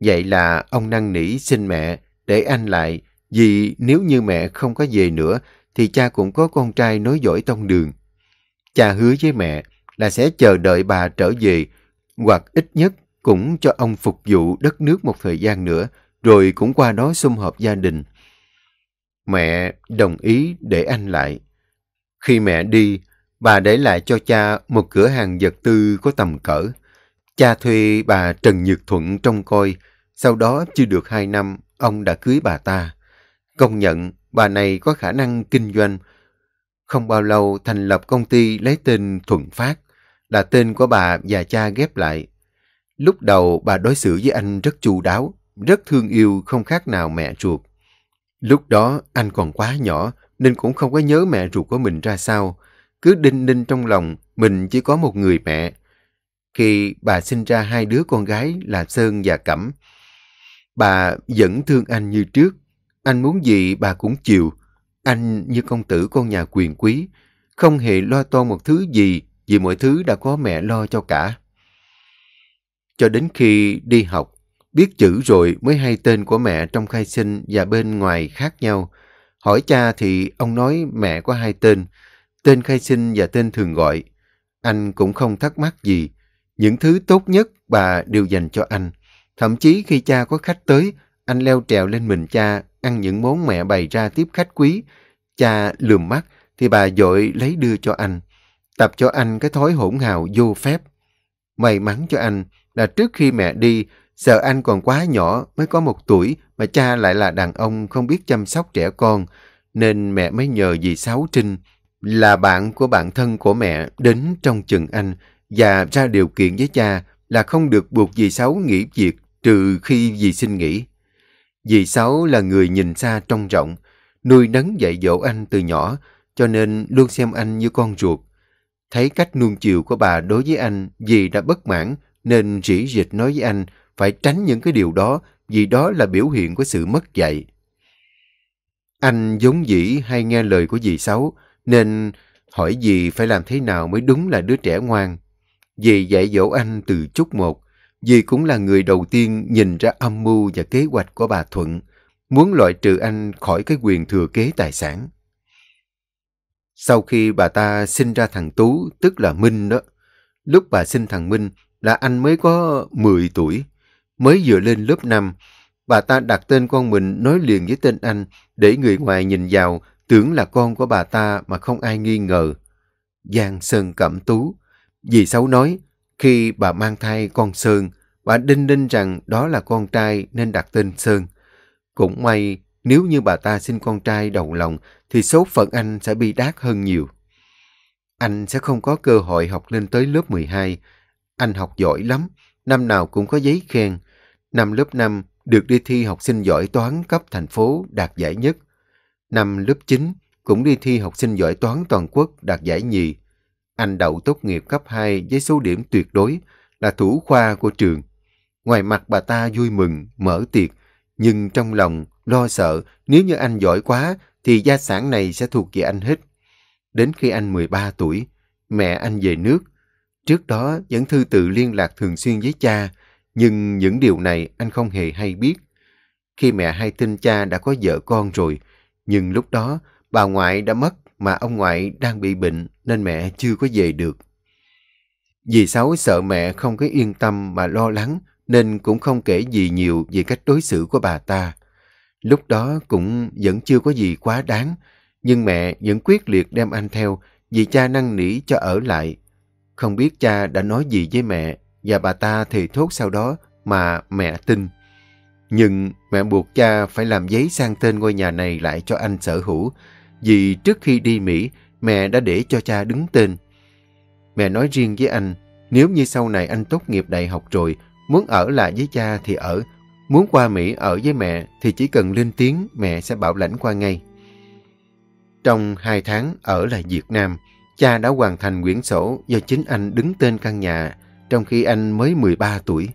Vậy là ông năn nỉ xin mẹ để anh lại, vì nếu như mẹ không có về nữa, thì cha cũng có con trai nối dõi tông đường. Cha hứa với mẹ là sẽ chờ đợi bà trở về, hoặc ít nhất cũng cho ông phục vụ đất nước một thời gian nữa, rồi cũng qua đó sum họp gia đình. Mẹ đồng ý để anh lại. Khi mẹ đi, bà để lại cho cha một cửa hàng vật tư có tầm cỡ. Cha thuê bà Trần Nhược Thuận trông coi, sau đó chưa được hai năm, ông đã cưới bà ta. Công nhận, bà này có khả năng kinh doanh. Không bao lâu thành lập công ty lấy tên Thuận Phát, là tên của bà và cha ghép lại. Lúc đầu bà đối xử với anh rất chu đáo, rất thương yêu không khác nào mẹ ruột. Lúc đó anh còn quá nhỏ nên cũng không có nhớ mẹ ruột của mình ra sao. Cứ đinh ninh trong lòng mình chỉ có một người mẹ. Khi bà sinh ra hai đứa con gái là Sơn và Cẩm, bà vẫn thương anh như trước. Anh muốn gì bà cũng chịu. Anh như công tử con nhà quyền quý, không hề lo toan một thứ gì vì mọi thứ đã có mẹ lo cho cả. Cho đến khi đi học, biết chữ rồi mới hay tên của mẹ trong khai sinh và bên ngoài khác nhau. Hỏi cha thì ông nói mẹ có hai tên, tên khai sinh và tên thường gọi. Anh cũng không thắc mắc gì. Những thứ tốt nhất bà đều dành cho anh. Thậm chí khi cha có khách tới, anh leo trèo lên mình cha, ăn những món mẹ bày ra tiếp khách quý. Cha lườm mắt thì bà dội lấy đưa cho anh. Tập cho anh cái thói hỗn hào vô phép. May mắn cho anh là trước khi mẹ đi, sợ anh còn quá nhỏ mới có một tuổi mà cha lại là đàn ông không biết chăm sóc trẻ con, nên mẹ mới nhờ dì Sáu Trinh là bạn của bạn thân của mẹ đến trong chừng anh và ra điều kiện với cha là không được buộc dì Sáu nghỉ việc trừ khi dì xin nghỉ. Dì Sáu là người nhìn xa trông rộng, nuôi nấng dạy dỗ anh từ nhỏ, cho nên luôn xem anh như con ruột. Thấy cách nuông chiều của bà đối với anh, dì đã bất mãn, nên rỉ dịch nói với anh phải tránh những cái điều đó vì đó là biểu hiện của sự mất dạy. Anh giống dĩ hay nghe lời của dì Sáu nên hỏi dì phải làm thế nào mới đúng là đứa trẻ ngoan. Dì dạy dỗ anh từ chút một vì cũng là người đầu tiên nhìn ra âm mưu và kế hoạch của bà Thuận, muốn loại trừ anh khỏi cái quyền thừa kế tài sản. Sau khi bà ta sinh ra thằng Tú, tức là Minh đó, lúc bà sinh thằng Minh là anh mới có 10 tuổi, mới vừa lên lớp 5. Bà ta đặt tên con mình nói liền với tên anh để người ngoài nhìn vào tưởng là con của bà ta mà không ai nghi ngờ. Giang Sơn Cẩm Tú. Dì Sáu nói, khi bà mang thai con Sơn, bà đinh đinh rằng đó là con trai nên đặt tên Sơn. Cũng may, nếu như bà ta sinh con trai đầu lòng, thì số phận anh sẽ bi đát hơn nhiều. Anh sẽ không có cơ hội học lên tới lớp 12. Anh học giỏi lắm, năm nào cũng có giấy khen. Năm lớp 5 được đi thi học sinh giỏi toán cấp thành phố đạt giải nhất. Năm lớp 9 cũng đi thi học sinh giỏi toán toàn quốc đạt giải nhì. Anh đậu tốt nghiệp cấp 2 với số điểm tuyệt đối là thủ khoa của trường. Ngoài mặt bà ta vui mừng, mở tiệc, nhưng trong lòng lo sợ nếu như anh giỏi quá thì gia sản này sẽ thuộc về anh hết. Đến khi anh 13 tuổi, mẹ anh về nước. Trước đó vẫn thư tự liên lạc thường xuyên với cha, nhưng những điều này anh không hề hay biết. Khi mẹ hay tin cha đã có vợ con rồi, nhưng lúc đó bà ngoại đã mất mà ông ngoại đang bị bệnh nên mẹ chưa có về được. Dì Sáu sợ mẹ không có yên tâm mà lo lắng nên cũng không kể gì nhiều về cách đối xử của bà ta. Lúc đó cũng vẫn chưa có gì quá đáng, nhưng mẹ vẫn quyết liệt đem anh theo vì cha năn nỉ cho ở lại. Không biết cha đã nói gì với mẹ và bà ta thì thốt sau đó mà mẹ tin. Nhưng mẹ buộc cha phải làm giấy sang tên ngôi nhà này lại cho anh sở hữu vì trước khi đi Mỹ mẹ đã để cho cha đứng tên. Mẹ nói riêng với anh nếu như sau này anh tốt nghiệp đại học rồi muốn ở lại với cha thì ở Muốn qua Mỹ ở với mẹ thì chỉ cần lên tiếng mẹ sẽ bảo lãnh qua ngay. Trong hai tháng ở lại Việt Nam, cha đã hoàn thành quyển sổ do chính anh đứng tên căn nhà, trong khi anh mới 13 tuổi.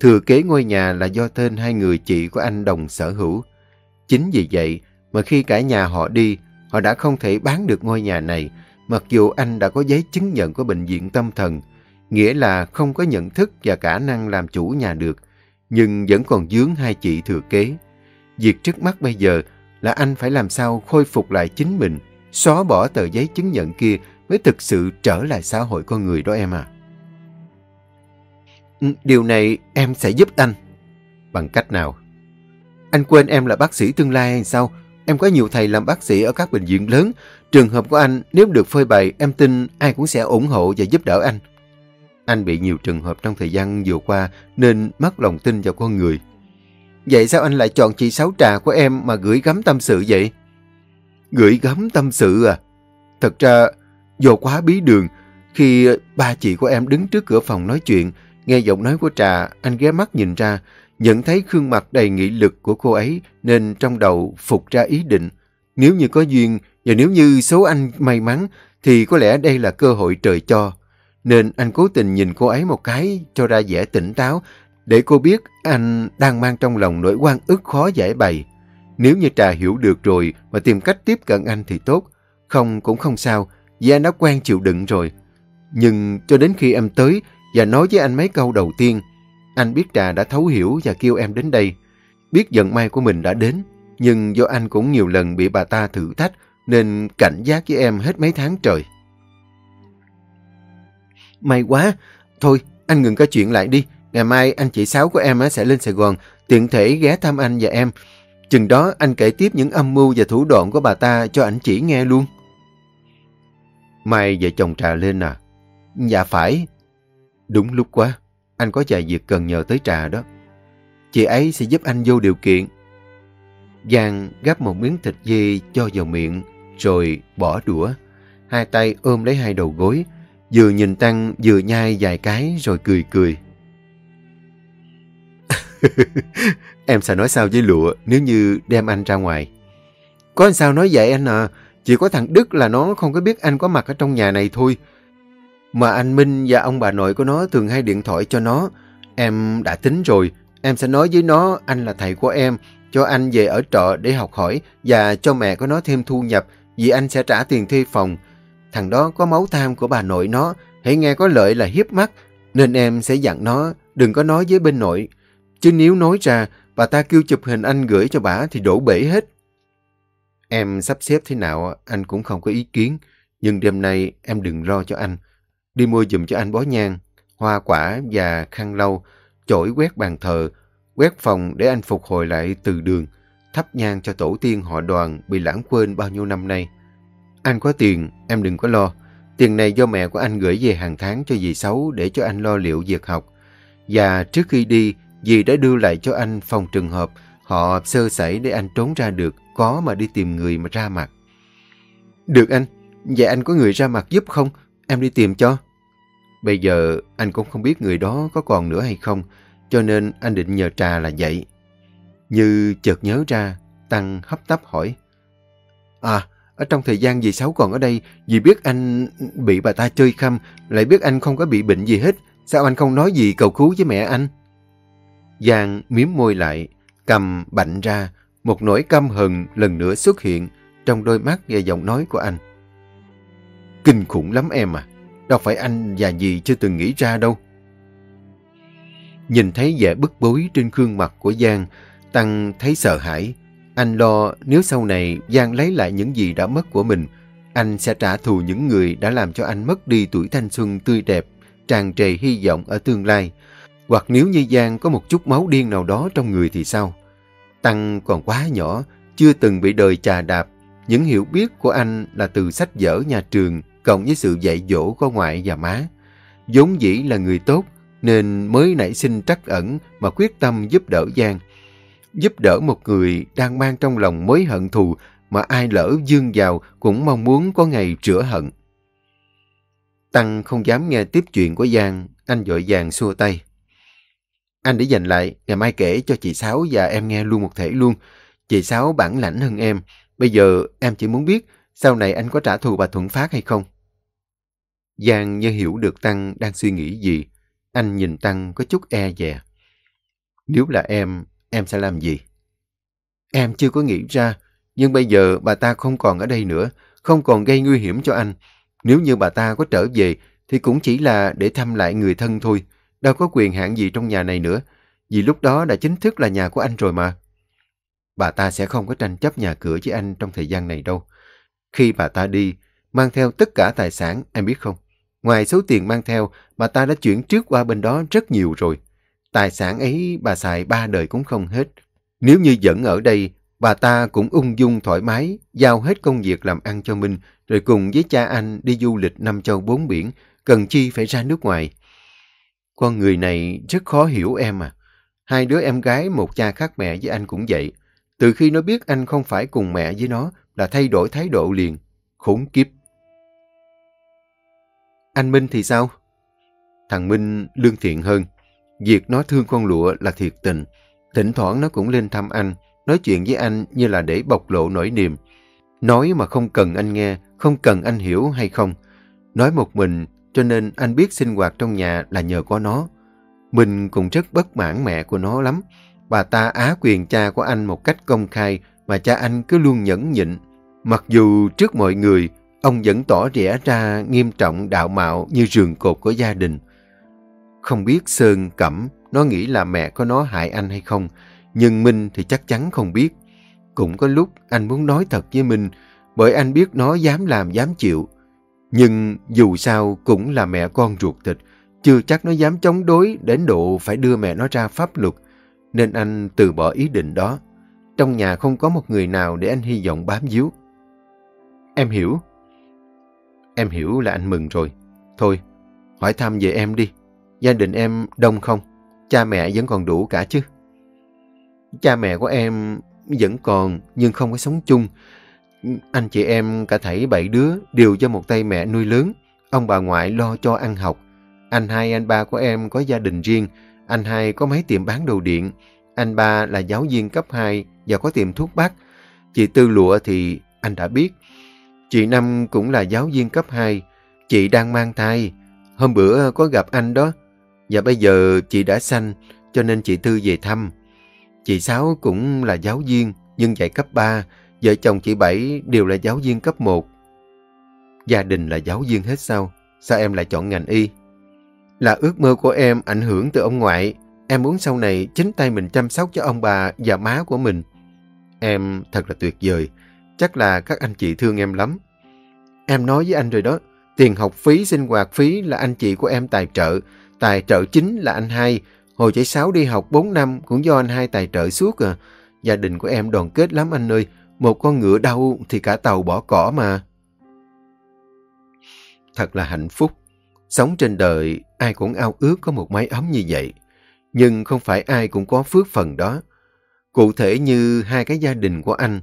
Thừa kế ngôi nhà là do tên hai người chị của anh đồng sở hữu. Chính vì vậy mà khi cả nhà họ đi, họ đã không thể bán được ngôi nhà này, mặc dù anh đã có giấy chứng nhận của bệnh viện tâm thần, nghĩa là không có nhận thức và khả năng làm chủ nhà được, nhưng vẫn còn dướng hai chị thừa kế. Việc trước mắt bây giờ là anh phải làm sao khôi phục lại chính mình, xóa bỏ tờ giấy chứng nhận kia mới thực sự trở lại xã hội con người đó em à. Ừ, điều này em sẽ giúp anh. Bằng cách nào? Anh quên em là bác sĩ tương lai hay sao? Em có nhiều thầy làm bác sĩ ở các bệnh viện lớn. Trường hợp của anh nếu được phơi bày, em tin ai cũng sẽ ủng hộ và giúp đỡ anh. Anh bị nhiều trường hợp trong thời gian vừa qua nên mất lòng tin vào con người. Vậy sao anh lại chọn chị Sáu Trà của em mà gửi gắm tâm sự vậy? Gửi gắm tâm sự à? Thật ra, do quá bí đường, khi ba chị của em đứng trước cửa phòng nói chuyện, nghe giọng nói của Trà, anh ghé mắt nhìn ra, nhận thấy gương mặt đầy nghị lực của cô ấy nên trong đầu phục ra ý định. Nếu như có duyên và nếu như số anh may mắn thì có lẽ đây là cơ hội trời cho. Nên anh cố tình nhìn cô ấy một cái cho ra vẻ tỉnh táo để cô biết anh đang mang trong lòng nỗi quan ức khó giải bày. Nếu như Trà hiểu được rồi và tìm cách tiếp cận anh thì tốt. Không cũng không sao, vì anh đã quen chịu đựng rồi. Nhưng cho đến khi em tới và nói với anh mấy câu đầu tiên, anh biết Trà đã thấu hiểu và kêu em đến đây. Biết vận may của mình đã đến, nhưng do anh cũng nhiều lần bị bà ta thử thách nên cảnh giác với em hết mấy tháng trời. May quá, thôi anh ngừng cái chuyện lại đi. Ngày mai anh chị Sáu của em sẽ lên Sài Gòn, tiện thể ghé thăm anh và em. Chừng đó anh kể tiếp những âm mưu và thủ đoạn của bà ta cho anh chỉ nghe luôn. Mai vợ chồng trà lên à? Dạ phải. Đúng lúc quá, anh có vài việc cần nhờ tới trà đó. Chị ấy sẽ giúp anh vô điều kiện. Giang gắp một miếng thịt dê cho vào miệng, rồi bỏ đũa. Hai tay ôm lấy hai đầu gối, vừa nhìn Tăng vừa nhai vài cái rồi cười cười. em sẽ nói sao với lụa nếu như đem anh ra ngoài. Có sao nói vậy anh à, chỉ có thằng Đức là nó không có biết anh có mặt ở trong nhà này thôi. Mà anh Minh và ông bà nội của nó thường hay điện thoại cho nó. Em đã tính rồi, em sẽ nói với nó anh là thầy của em, cho anh về ở trọ để học hỏi và cho mẹ của nó thêm thu nhập vì anh sẽ trả tiền thuê phòng. Thằng đó có máu tham của bà nội nó, hãy nghe có lợi là hiếp mắt, nên em sẽ dặn nó đừng có nói với bên nội. Chứ nếu nói ra, bà ta kêu chụp hình anh gửi cho bà thì đổ bể hết. Em sắp xếp thế nào anh cũng không có ý kiến, nhưng đêm nay em đừng lo cho anh. Đi mua giùm cho anh bó nhang, hoa quả và khăn lau, chổi quét bàn thờ, quét phòng để anh phục hồi lại từ đường, thắp nhang cho tổ tiên họ đoàn bị lãng quên bao nhiêu năm nay. Anh có tiền, em đừng có lo. Tiền này do mẹ của anh gửi về hàng tháng cho dì Sáu để cho anh lo liệu việc học. Và trước khi đi, dì đã đưa lại cho anh phòng trường hợp họ sơ sẩy để anh trốn ra được, có mà đi tìm người mà ra mặt. Được anh, vậy anh có người ra mặt giúp không? Em đi tìm cho. Bây giờ anh cũng không biết người đó có còn nữa hay không, cho nên anh định nhờ trà là vậy. Như chợt nhớ ra, Tăng hấp tấp hỏi. À, ở trong thời gian dì Sáu còn ở đây, dì biết anh bị bà ta chơi khăm, lại biết anh không có bị bệnh gì hết. Sao anh không nói gì cầu cứu với mẹ anh? Giang miếm môi lại, cầm bạnh ra, một nỗi căm hận lần nữa xuất hiện trong đôi mắt và giọng nói của anh. Kinh khủng lắm em à, đâu phải anh và dì chưa từng nghĩ ra đâu. Nhìn thấy vẻ bức bối trên gương mặt của Giang, Tăng thấy sợ hãi. Anh lo nếu sau này Giang lấy lại những gì đã mất của mình, anh sẽ trả thù những người đã làm cho anh mất đi tuổi thanh xuân tươi đẹp, tràn trề hy vọng ở tương lai. Hoặc nếu như Giang có một chút máu điên nào đó trong người thì sao? Tăng còn quá nhỏ, chưa từng bị đời trà đạp. Những hiểu biết của anh là từ sách vở nhà trường, cộng với sự dạy dỗ của ngoại và má. vốn dĩ là người tốt, nên mới nảy sinh trắc ẩn mà quyết tâm giúp đỡ Giang. Giúp đỡ một người đang mang trong lòng mối hận thù mà ai lỡ dương vào cũng mong muốn có ngày rửa hận. Tăng không dám nghe tiếp chuyện của Giang, anh dội vàng xua tay. Anh để dành lại, ngày mai kể cho chị Sáu và em nghe luôn một thể luôn. Chị Sáu bản lãnh hơn em. Bây giờ em chỉ muốn biết sau này anh có trả thù bà Thuận Phát hay không? Giang như hiểu được Tăng đang suy nghĩ gì. Anh nhìn Tăng có chút e dè. Nếu là em, em sẽ làm gì? Em chưa có nghĩ ra, nhưng bây giờ bà ta không còn ở đây nữa, không còn gây nguy hiểm cho anh. Nếu như bà ta có trở về, thì cũng chỉ là để thăm lại người thân thôi. Đâu có quyền hạn gì trong nhà này nữa, vì lúc đó đã chính thức là nhà của anh rồi mà. Bà ta sẽ không có tranh chấp nhà cửa với anh trong thời gian này đâu. Khi bà ta đi, mang theo tất cả tài sản, em biết không? Ngoài số tiền mang theo, bà ta đã chuyển trước qua bên đó rất nhiều rồi. Tài sản ấy bà xài ba đời cũng không hết. Nếu như vẫn ở đây, bà ta cũng ung dung thoải mái, giao hết công việc làm ăn cho Minh, rồi cùng với cha anh đi du lịch năm châu bốn biển, cần chi phải ra nước ngoài. Con người này rất khó hiểu em à. Hai đứa em gái một cha khác mẹ với anh cũng vậy. Từ khi nó biết anh không phải cùng mẹ với nó là thay đổi thái độ liền. Khốn kiếp. Anh Minh thì sao? Thằng Minh lương thiện hơn. Việc nó thương con lụa là thiệt tình. Thỉnh thoảng nó cũng lên thăm anh, nói chuyện với anh như là để bộc lộ nỗi niềm. Nói mà không cần anh nghe, không cần anh hiểu hay không. Nói một mình, cho nên anh biết sinh hoạt trong nhà là nhờ có nó. Mình cũng rất bất mãn mẹ của nó lắm. Bà ta á quyền cha của anh một cách công khai mà cha anh cứ luôn nhẫn nhịn. Mặc dù trước mọi người, ông vẫn tỏ rẽ ra nghiêm trọng đạo mạo như rường cột của gia đình. Không biết Sơn Cẩm nó nghĩ là mẹ có nó hại anh hay không, nhưng Minh thì chắc chắn không biết. Cũng có lúc anh muốn nói thật với Minh, bởi anh biết nó dám làm dám chịu. Nhưng dù sao cũng là mẹ con ruột thịt, chưa chắc nó dám chống đối đến độ phải đưa mẹ nó ra pháp luật, nên anh từ bỏ ý định đó. Trong nhà không có một người nào để anh hy vọng bám víu. Em hiểu. Em hiểu là anh mừng rồi. Thôi, hỏi thăm về em đi. Gia đình em đông không? Cha mẹ vẫn còn đủ cả chứ? Cha mẹ của em vẫn còn nhưng không có sống chung. Anh chị em cả thảy bảy đứa đều do một tay mẹ nuôi lớn. Ông bà ngoại lo cho ăn học. Anh hai, anh ba của em có gia đình riêng. Anh hai có mấy tiệm bán đồ điện. Anh ba là giáo viên cấp 2 và có tiệm thuốc bắc. Chị Tư Lụa thì anh đã biết. Chị Năm cũng là giáo viên cấp 2. Chị đang mang thai. Hôm bữa có gặp anh đó. Và bây giờ chị đã sanh, cho nên chị Tư về thăm. Chị Sáu cũng là giáo viên, nhưng dạy cấp 3. Vợ chồng chị Bảy đều là giáo viên cấp 1. Gia đình là giáo viên hết sao? Sao em lại chọn ngành y? Là ước mơ của em ảnh hưởng từ ông ngoại. Em muốn sau này chính tay mình chăm sóc cho ông bà và má của mình. Em thật là tuyệt vời. Chắc là các anh chị thương em lắm. Em nói với anh rồi đó. Tiền học phí, sinh hoạt phí là anh chị của em tài trợ. Tài trợ chính là anh hai. Hồi chảy Sáu đi học 4 năm cũng do anh hai tài trợ suốt à. Gia đình của em đoàn kết lắm anh ơi. Một con ngựa đau thì cả tàu bỏ cỏ mà. Thật là hạnh phúc. Sống trên đời, ai cũng ao ước có một mái ấm như vậy. Nhưng không phải ai cũng có phước phần đó. Cụ thể như hai cái gia đình của anh,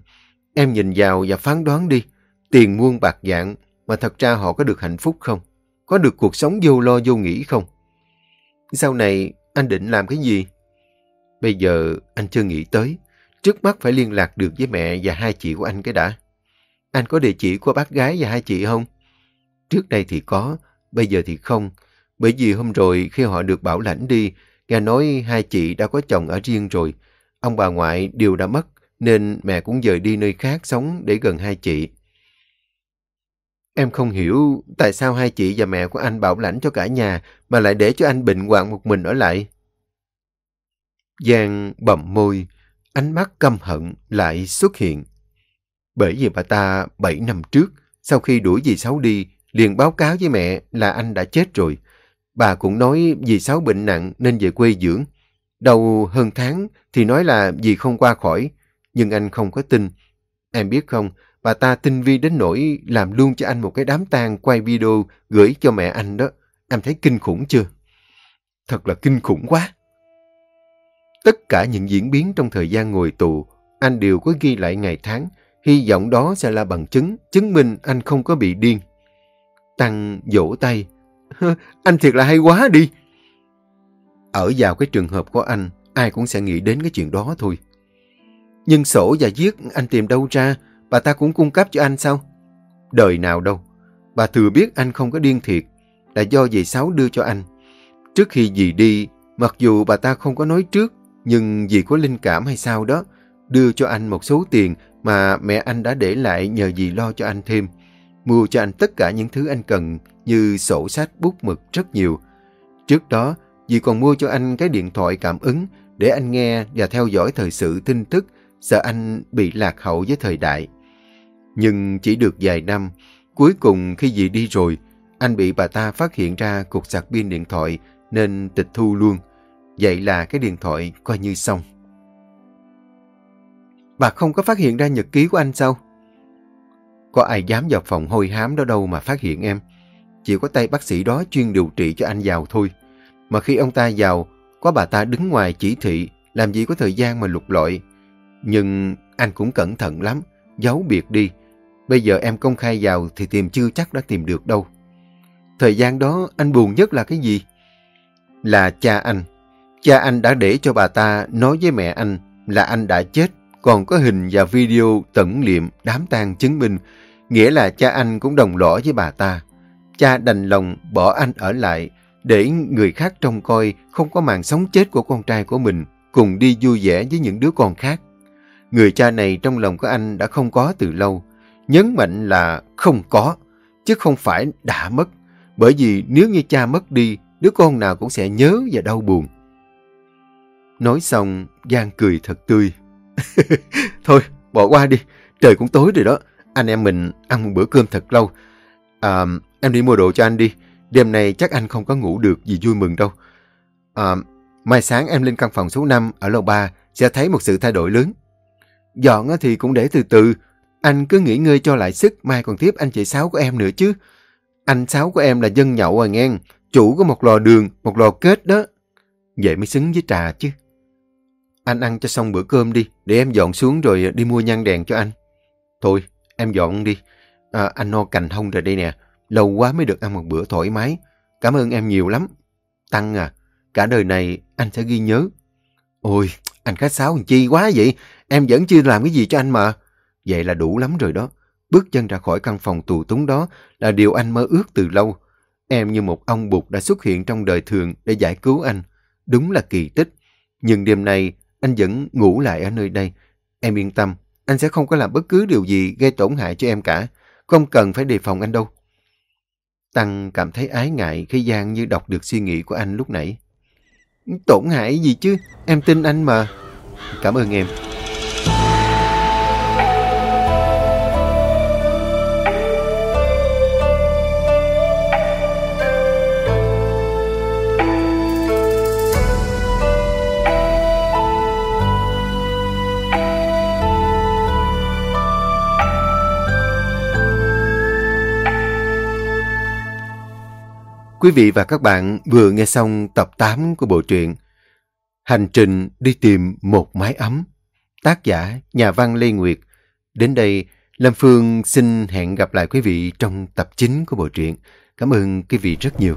em nhìn vào và phán đoán đi. Tiền muôn bạc dạng, mà thật ra họ có được hạnh phúc không? Có được cuộc sống vô lo vô nghĩ không? Sau này, anh định làm cái gì? Bây giờ, anh chưa nghĩ tới. Trước mắt phải liên lạc được với mẹ và hai chị của anh cái đã. Anh có địa chỉ của bác gái và hai chị không? Trước đây thì có, bây giờ thì không. Bởi vì hôm rồi khi họ được bảo lãnh đi, nghe nói hai chị đã có chồng ở riêng rồi. Ông bà ngoại đều đã mất, nên mẹ cũng dời đi nơi khác sống để gần hai chị. Em không hiểu tại sao hai chị và mẹ của anh bảo lãnh cho cả nhà mà lại để cho anh bệnh hoạn một mình ở lại. Giang bậm môi, ánh mắt căm hận lại xuất hiện. Bởi vì bà ta 7 năm trước, sau khi đuổi dì Sáu đi, liền báo cáo với mẹ là anh đã chết rồi. Bà cũng nói dì Sáu bệnh nặng nên về quê dưỡng. Đầu hơn tháng thì nói là dì không qua khỏi, nhưng anh không có tin. Em biết không, bà ta tinh vi đến nỗi làm luôn cho anh một cái đám tang quay video gửi cho mẹ anh đó. Em thấy kinh khủng chưa? Thật là kinh khủng quá. Tất cả những diễn biến trong thời gian ngồi tù, anh đều có ghi lại ngày tháng, hy vọng đó sẽ là bằng chứng, chứng minh anh không có bị điên. Tăng vỗ tay. Anh thiệt là hay quá đi. Ở vào cái trường hợp của anh, ai cũng sẽ nghĩ đến cái chuyện đó thôi. Nhưng sổ và viết anh tìm đâu ra, bà ta cũng cung cấp cho anh sao? Đời nào đâu. Bà thừa biết anh không có điên thiệt, là do dì Sáu đưa cho anh. Trước khi dì đi, mặc dù bà ta không có nói trước, nhưng dì có linh cảm hay sao đó, đưa cho anh một số tiền mà mẹ anh đã để lại nhờ dì lo cho anh thêm. Mua cho anh tất cả những thứ anh cần như sổ sách, bút mực rất nhiều. Trước đó, dì còn mua cho anh cái điện thoại cảm ứng để anh nghe và theo dõi thời sự tin tức, sợ anh bị lạc hậu với thời đại. Nhưng chỉ được vài năm, cuối cùng khi dì đi rồi, anh bị bà ta phát hiện ra cục sạc pin điện thoại nên tịch thu luôn. Vậy là cái điện thoại coi như xong. Bà không có phát hiện ra nhật ký của anh sao? Có ai dám vào phòng hôi hám đó đâu mà phát hiện em. Chỉ có tay bác sĩ đó chuyên điều trị cho anh vào thôi. Mà khi ông ta vào, có bà ta đứng ngoài chỉ thị, làm gì có thời gian mà lục lọi. Nhưng anh cũng cẩn thận lắm, giấu biệt đi. Bây giờ em công khai vào thì tìm chưa chắc đã tìm được đâu. Thời gian đó anh buồn nhất là cái gì? Là cha anh. Cha anh đã để cho bà ta nói với mẹ anh là anh đã chết, còn có hình và video tẩn liệm đám tang chứng minh, nghĩa là cha anh cũng đồng lõa với bà ta. Cha đành lòng bỏ anh ở lại để người khác trông coi không có màn sống chết của con trai của mình cùng đi vui vẻ với những đứa con khác. Người cha này trong lòng của anh đã không có từ lâu, nhấn mạnh là không có, chứ không phải đã mất. Bởi vì nếu như cha mất đi, đứa con nào cũng sẽ nhớ và đau buồn. Nói xong, Giang cười thật tươi. Thôi, bỏ qua đi, trời cũng tối rồi đó. Anh em mình ăn một bữa cơm thật lâu. À, em đi mua đồ cho anh đi. Đêm nay chắc anh không có ngủ được vì vui mừng đâu. À, mai sáng em lên căn phòng số 5 ở lầu 3 sẽ thấy một sự thay đổi lớn. Dọn thì cũng để từ từ. Anh cứ nghỉ ngơi cho lại sức, mai còn tiếp anh chị Sáu của em nữa chứ. Anh Sáu của em là dân nhậu à nghe, chủ có một lò đường, một lò kết đó. Vậy mới xứng với trà chứ. Anh ăn cho xong bữa cơm đi, để em dọn xuống rồi đi mua nhang đèn cho anh. Thôi, em dọn đi. À, anh no cành hông rồi đây nè. Lâu quá mới được ăn một bữa thoải mái. Cảm ơn em nhiều lắm. Tăng à, cả đời này anh sẽ ghi nhớ. Ôi, anh khách sáo làm chi quá vậy? Em vẫn chưa làm cái gì cho anh mà. Vậy là đủ lắm rồi đó. Bước chân ra khỏi căn phòng tù túng đó là điều anh mơ ước từ lâu. Em như một ông bụt đã xuất hiện trong đời thường để giải cứu anh. Đúng là kỳ tích. Nhưng đêm nay anh vẫn ngủ lại ở nơi đây. Em yên tâm, anh sẽ không có làm bất cứ điều gì gây tổn hại cho em cả. Không cần phải đề phòng anh đâu. Tăng cảm thấy ái ngại khi Giang như đọc được suy nghĩ của anh lúc nãy. Tổn hại gì chứ, em tin anh mà. Cảm ơn em. Quý vị và các bạn vừa nghe xong tập 8 của bộ truyện Hành trình đi tìm một mái ấm. Tác giả nhà văn Lê Nguyệt. Đến đây, Lâm Phương xin hẹn gặp lại quý vị trong tập 9 của bộ truyện. Cảm ơn quý vị rất nhiều.